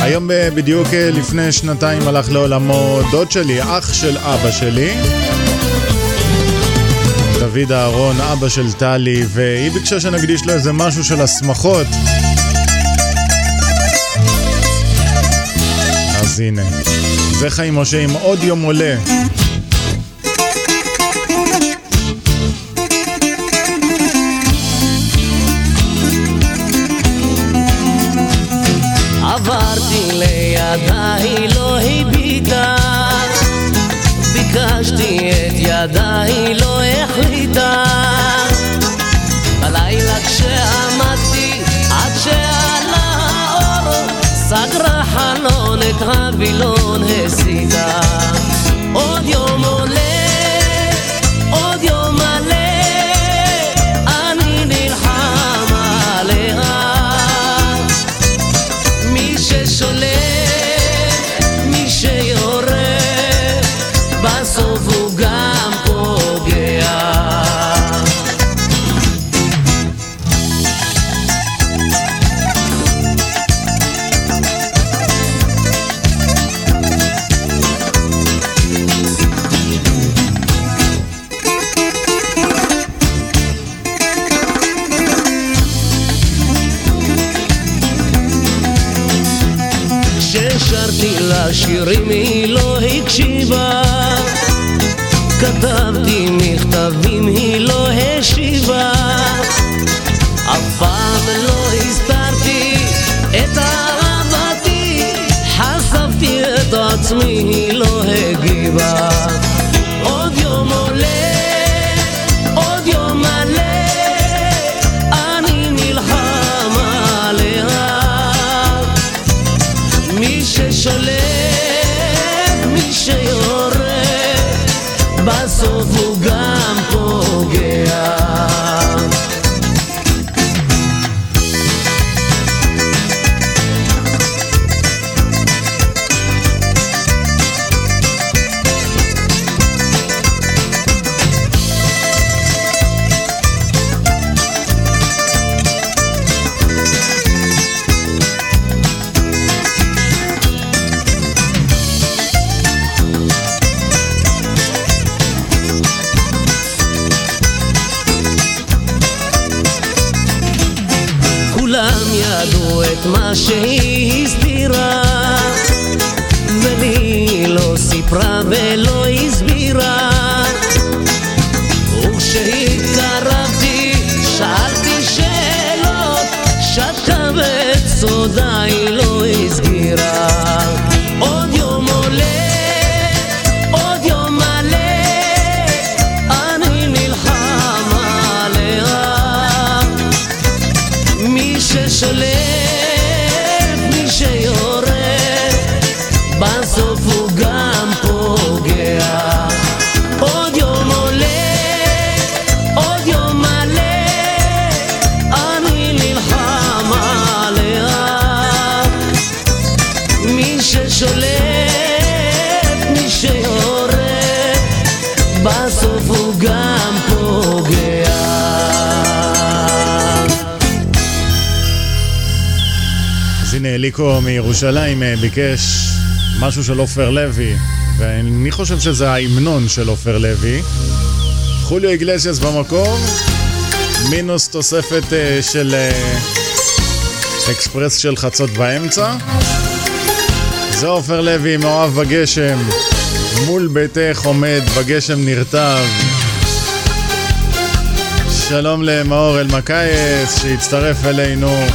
היום אה, בדיוק אה, לפני שנתיים הלך לעולמו דוד שלי, אח של אבא שלי. דוד אהרון, אבא של טלי, והיא ביקשה שנקדיש לו איזה משהו של הסמכות. אז הנה, זה חיים משה עם עוד יום עולה. ביקש משהו של עופר לוי, ואני חושב שזה ההמנון של עופר לוי. חוליו איגלסיאס במקום, מינוס תוספת אה, של אה, אקספרס של חצות באמצע. זה עופר לוי מאוהב בגשם, מול ביתך עומד, בגשם נרטב. שלום למאור אלמקייס שהצטרף אלינו.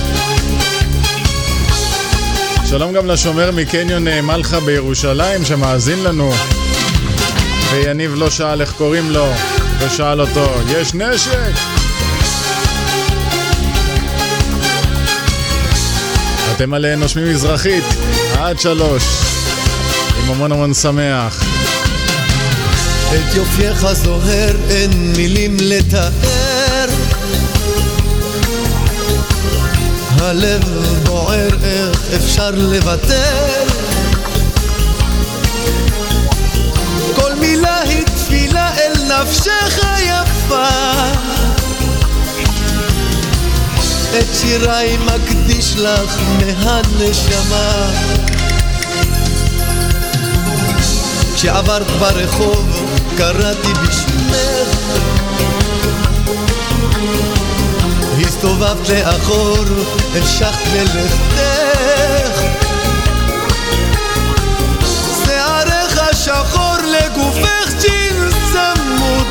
שלום גם לשומר מקניון אה, מלחה בירושלים שמאזין לנו ויניב לא שאל איך קוראים לו ושאל אותו, יש נשק? אתם על אה, נושמים מזרחית, עד שלוש, עם המון המון שמח. את יופייך זוהר אין מילים לתאר הלב אפשר לוותר כל מילה היא תפילה אל נפשך יפה את שיריי מקדיש לך מהנשמה. כשעברת ברחוב קראתי בשמך הסתובבת לאחור, המשכת ללכתך שערך שחור לגופך ג'ינס צמוד.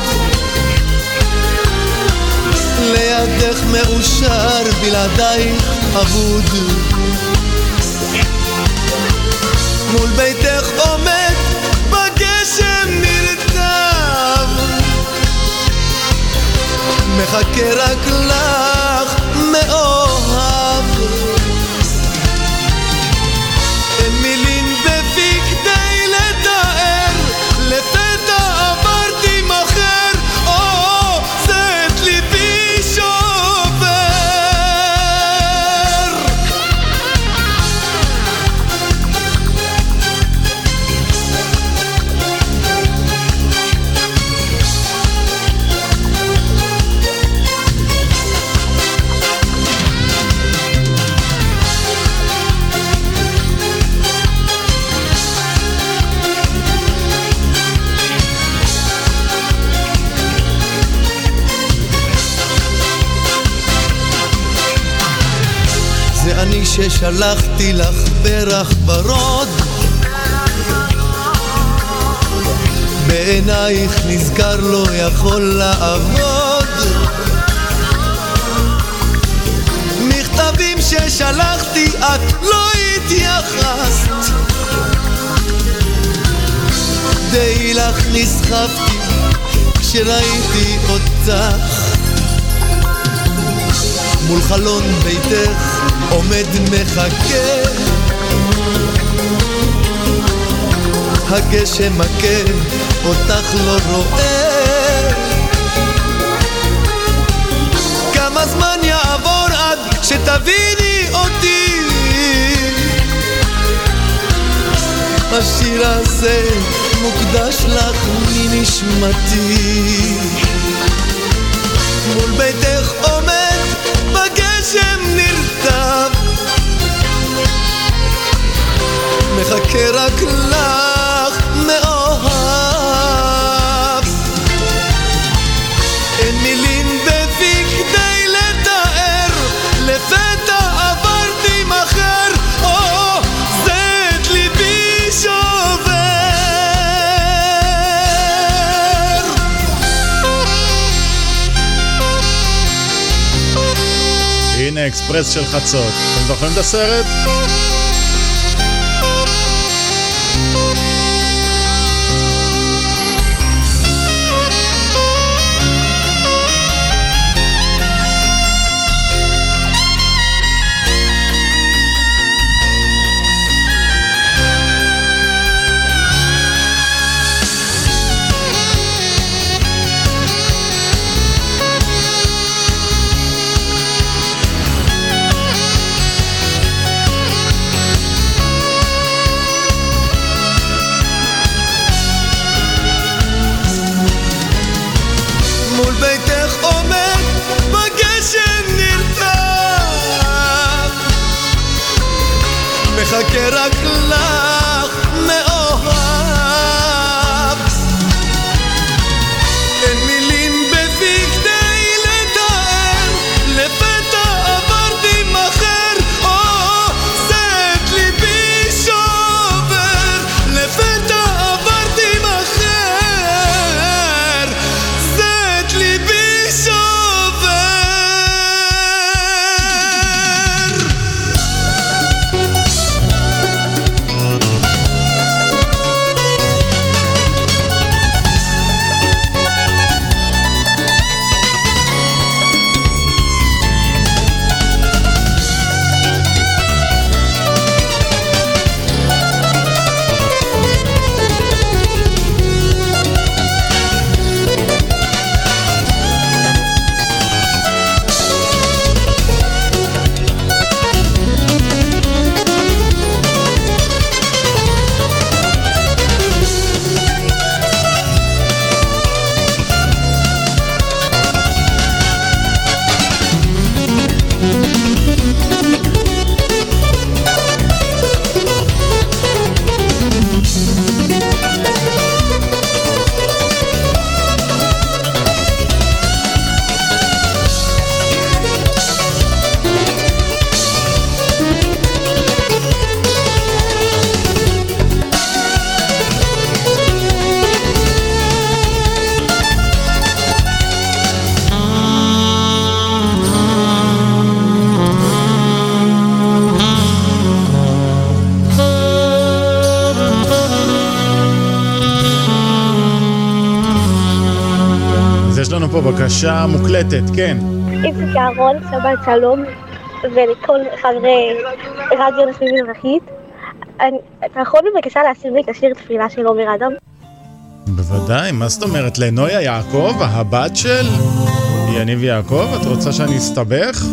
לידך מאושר, בלעדייך אבוד. מול ביתך עומד בגשם נרטב. מחכה רק לך ששלחתי לך פרח ורוד. בעינייך נזכר לא יכול לעבוד. מכתבים ששלחתי את לא התייחסת. די לך נסחפתי כשראיתי אותך. מול חלון ביתך עומד מחכה הגשם מכה, אותך לא רואה. כמה זמן יעבור עד שתביני אותי? השיר הזה מוקדש לך מנשמתי. מול ביתך מחכה רק לך מאוהב אין מילים בפי כדי לתאר לפתע עברתי מחר או זה את ליבי שובר הנה אקספרס של חצות. אתם זוכרים את הסרט? לנו פה בקשה מוקלטת, כן. איציק אהרון, שבת שלום, ולכל חברי רדיו נשים מזרחית. אתה יכול בבקשה להשאיר לי את השיר תפילה של עומר אדם? בוודאי, מה זאת אומרת? לנויה יעקב, הבת של יניב יעקב? את רוצה שאני אסתבך?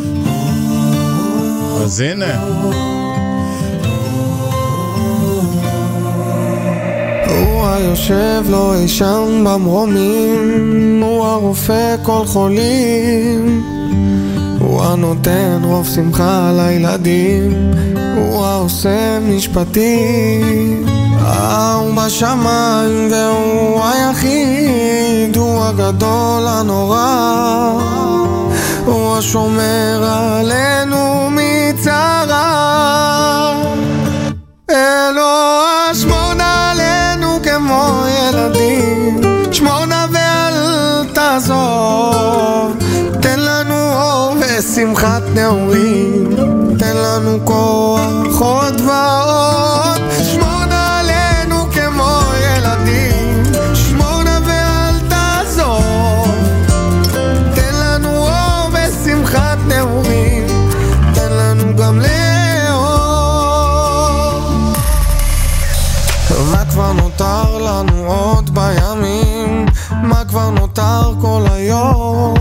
אז הנה. היושב לו אי שם במרומים, הוא הרופא כל חולים, הוא הנותן רוב שמחה לילדים, הוא העושה משפטים. אה, הוא בשמיים והוא היחיד, הוא הגדול הנורא, הוא השומר עלינו מצרה. כמו ילדים. שמונה ואל תעזוב. תן לנו אור ושמחת נעורים. תן לנו כוח עוד הימים, מה כבר נותר כל היום?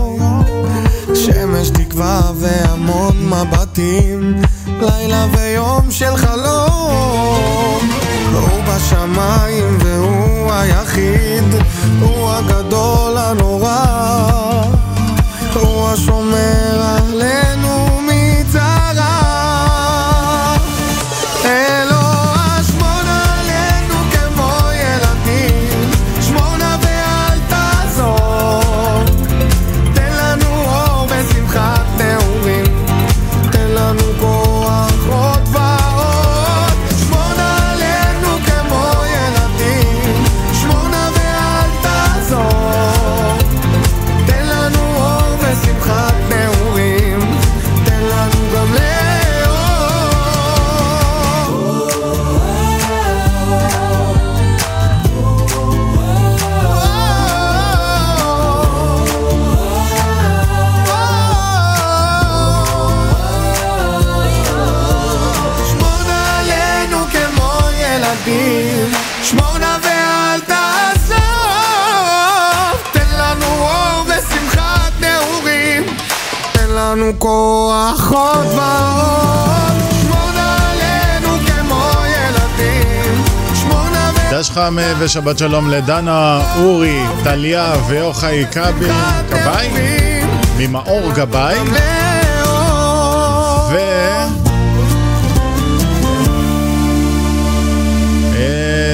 שמש תקווה והמון מבטים, לילה ויום של חלום. הוא בשמיים והוא היחיד, הוא הגדול הנורא, הוא השומר כוחות ועוד שמור עלינו כמו ילדים דש חם ושבת שלום לדנה, אורי, טליה ויוחאי כבי קבאי? ממאור גבאי ו...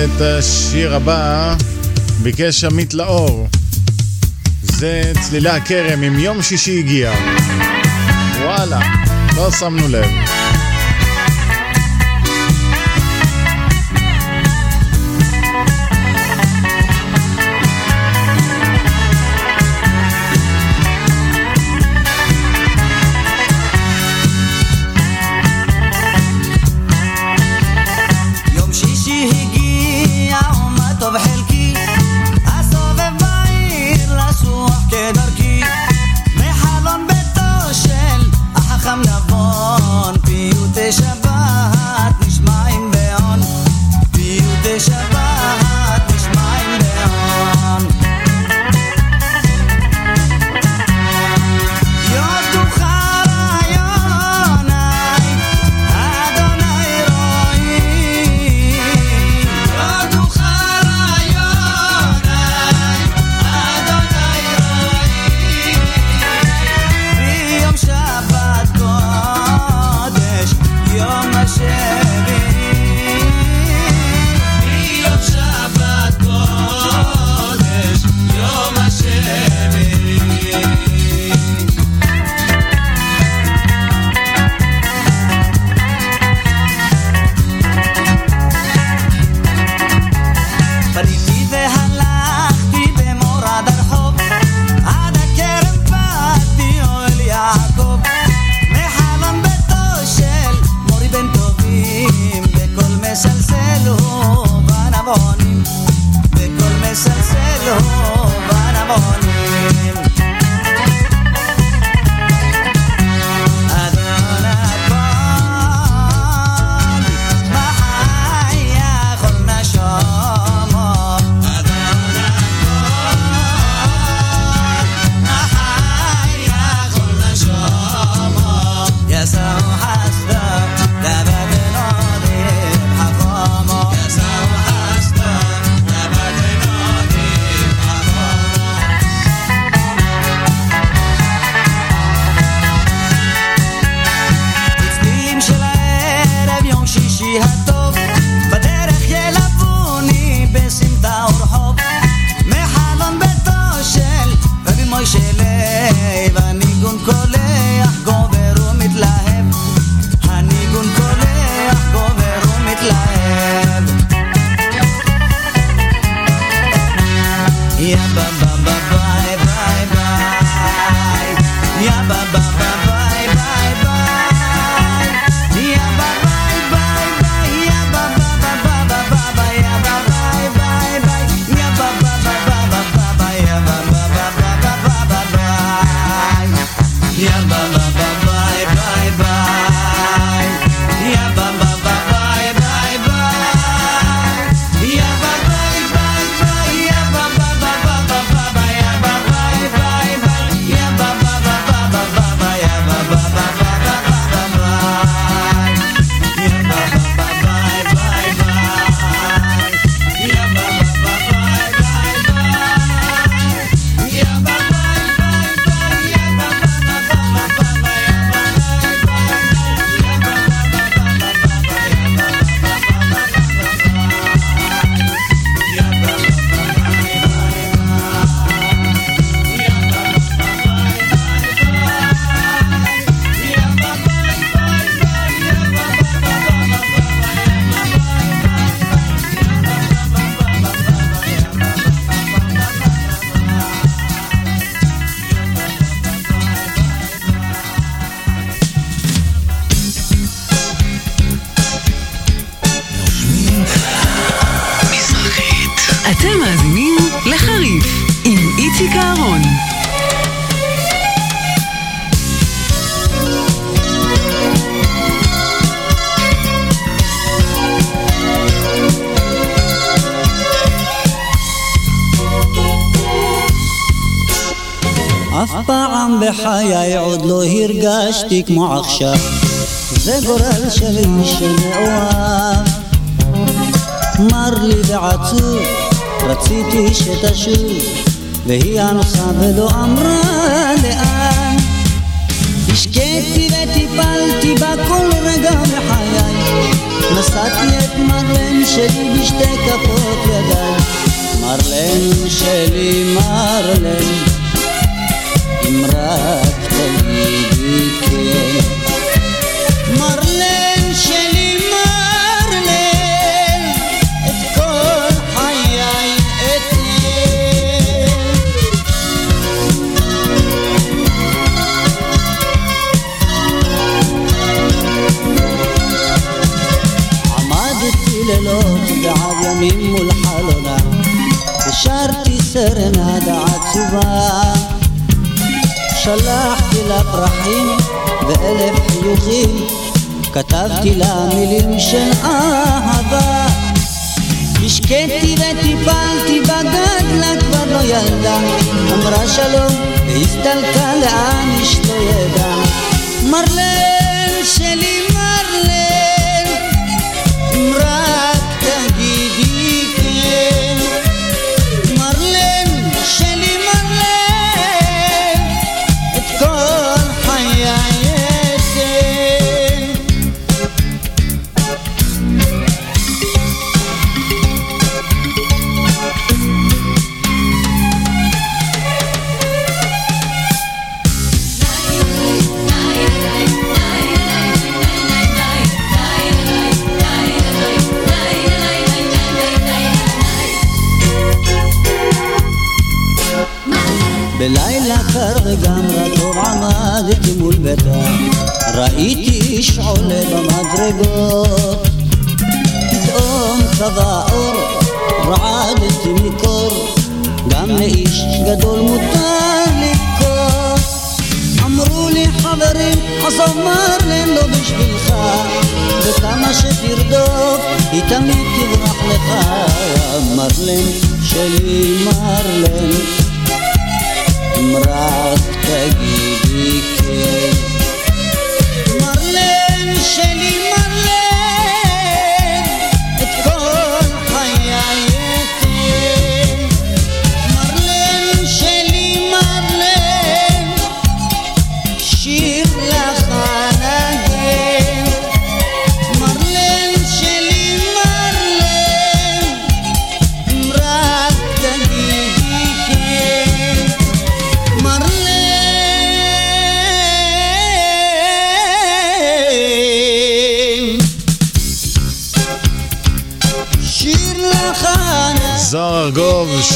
את השיר הבא ביקש עמית לאור זה צלילי הכרם עם יום שישי הגיע וואלה, לא שמנו לב. כמו עכשיו. זה גורל של איש שמאוהב מר לי ועצוב רציתי שתשוב והיא אנוסה ולא אמרה לאן. השקיתי וטיפלתי בה כל רגע בחיי. נשאתי את מרלן שלי בשתי כפות ידיי. מרלן שלי מרלן אם רק תגידי כן. מרלן שלי מרלן, את כל חיי אתן. עמדתי לילות ועד ימים מול חלונה ושרתי סרנדה עצובה שלחתי לה פרחים ואלף חיוכים. כתבתי לה מילים של אהבה. השקיתי וטיפלתי בגדלה כבר לא ילדה. אמרה שלום והסתלקה לאן איש לא ידע מרלן שלי ביתה ראיתי איש עולה במדרגות. פתאום צבע אור רעדתי מקור. גם לאיש גדול מותר לבכות אמרו לי חברים עזוב מרלן לא בשבילך. וכמה שתרדוף היא תמיד תברח לך. מרלן שלי מרלן אם רק תגידי כן. מרלן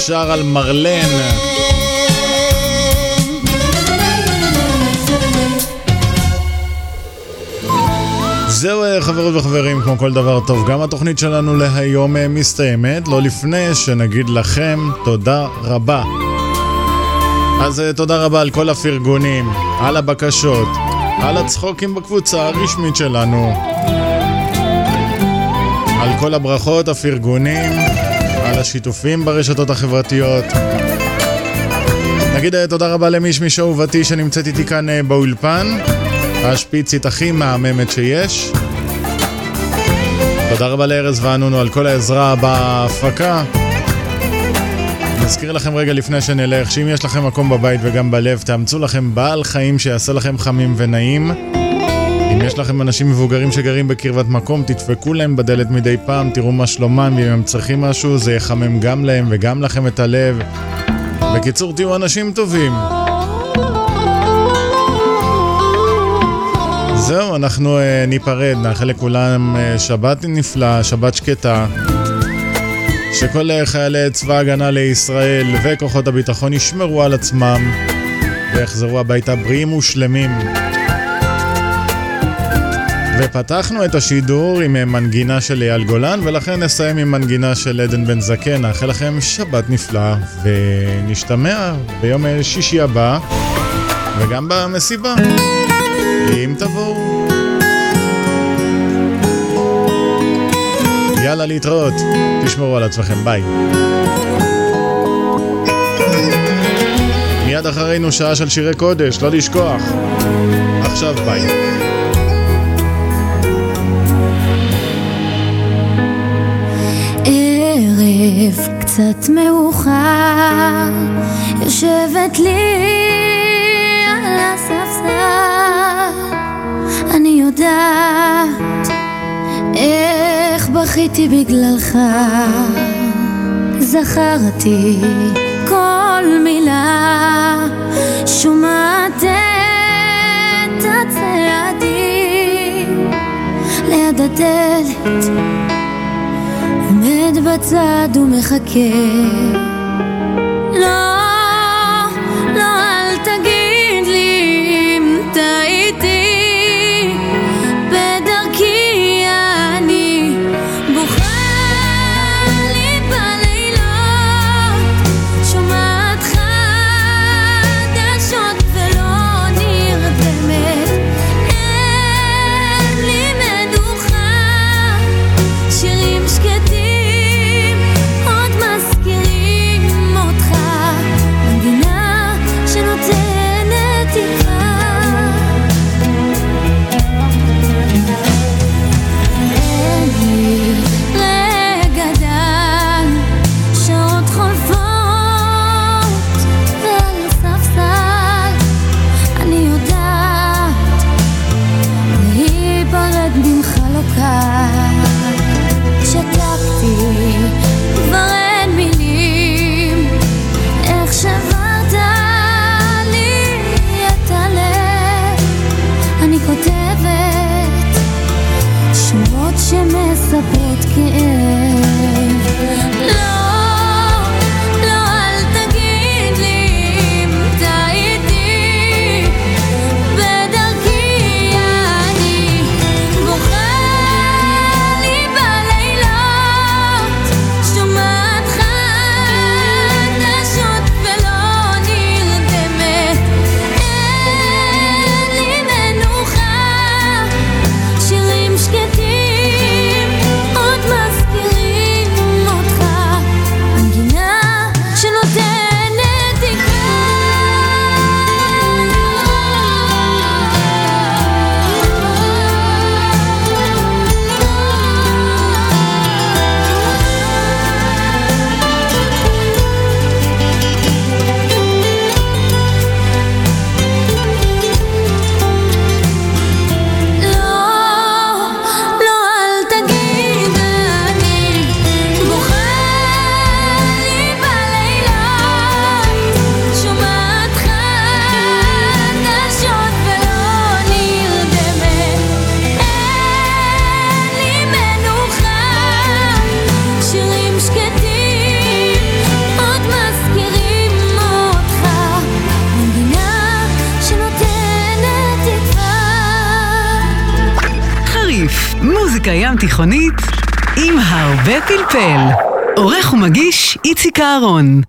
שר על מרלן. זהו אה, חברות וחברים, כמו כל דבר טוב, גם התוכנית שלנו להיום אה, מסתיימת, לא לפני שנגיד לכם תודה רבה. אז אה, תודה רבה על כל הפרגונים, על הבקשות, על הצחוקים בקבוצה הרשמית שלנו, על כל הברכות, הפרגונים, על השיתופים ברשתות החברתיות. נגיד אה, תודה רבה למישמיש אהובתי שנמצאת איתי כאן אה, באולפן, השפיצית הכי מהממת שיש. תודה רבה לארז וענונו על כל העזרה בהפקה. נזכיר לכם רגע לפני שנלך, שאם יש לכם מקום בבית וגם בלב, תאמצו לכם בעל חיים שיעשה לכם חמים ונעים. אם יש לכם אנשים מבוגרים שגרים בקרבת מקום, תדפקו להם בדלת מדי פעם, תראו מה שלומם, ואם הם צריכים משהו, זה יחמם גם להם וגם לכם את הלב. בקיצור, תהיו אנשים טובים. זהו, אנחנו uh, ניפרד, נאחל לכולם uh, שבת נפלאה, שבת שקטה. שכל uh, חיילי צבא ההגנה לישראל וכוחות הביטחון ישמרו על עצמם ויחזרו הביתה בריאים ושלמים. ופתחנו את השידור עם מנגינה של אייל גולן, ולכן נסיים עם מנגינה של עדן בן זקן. נאחל לכם שבת נפלאה, ונשתמע ביום שישי הבא, וגם במסיבה, אם תבואו. יאללה, להתראות. תשמרו על עצמכם, ביי. מיד אחרינו שעה של שירי קודש, לא לשכוח. עכשיו ביי. ערב קצת מאוחר, יושבת לי על הספסל, אני יודעת איך בכיתי בגללך, זכרתי כל מילה, שומעת את הצעדים. ליד הדלת, עומד בצד ומחכה. מוזיקה ים תיכונית עם הרבה פלפל. עורך ומגיש איציק אהרון.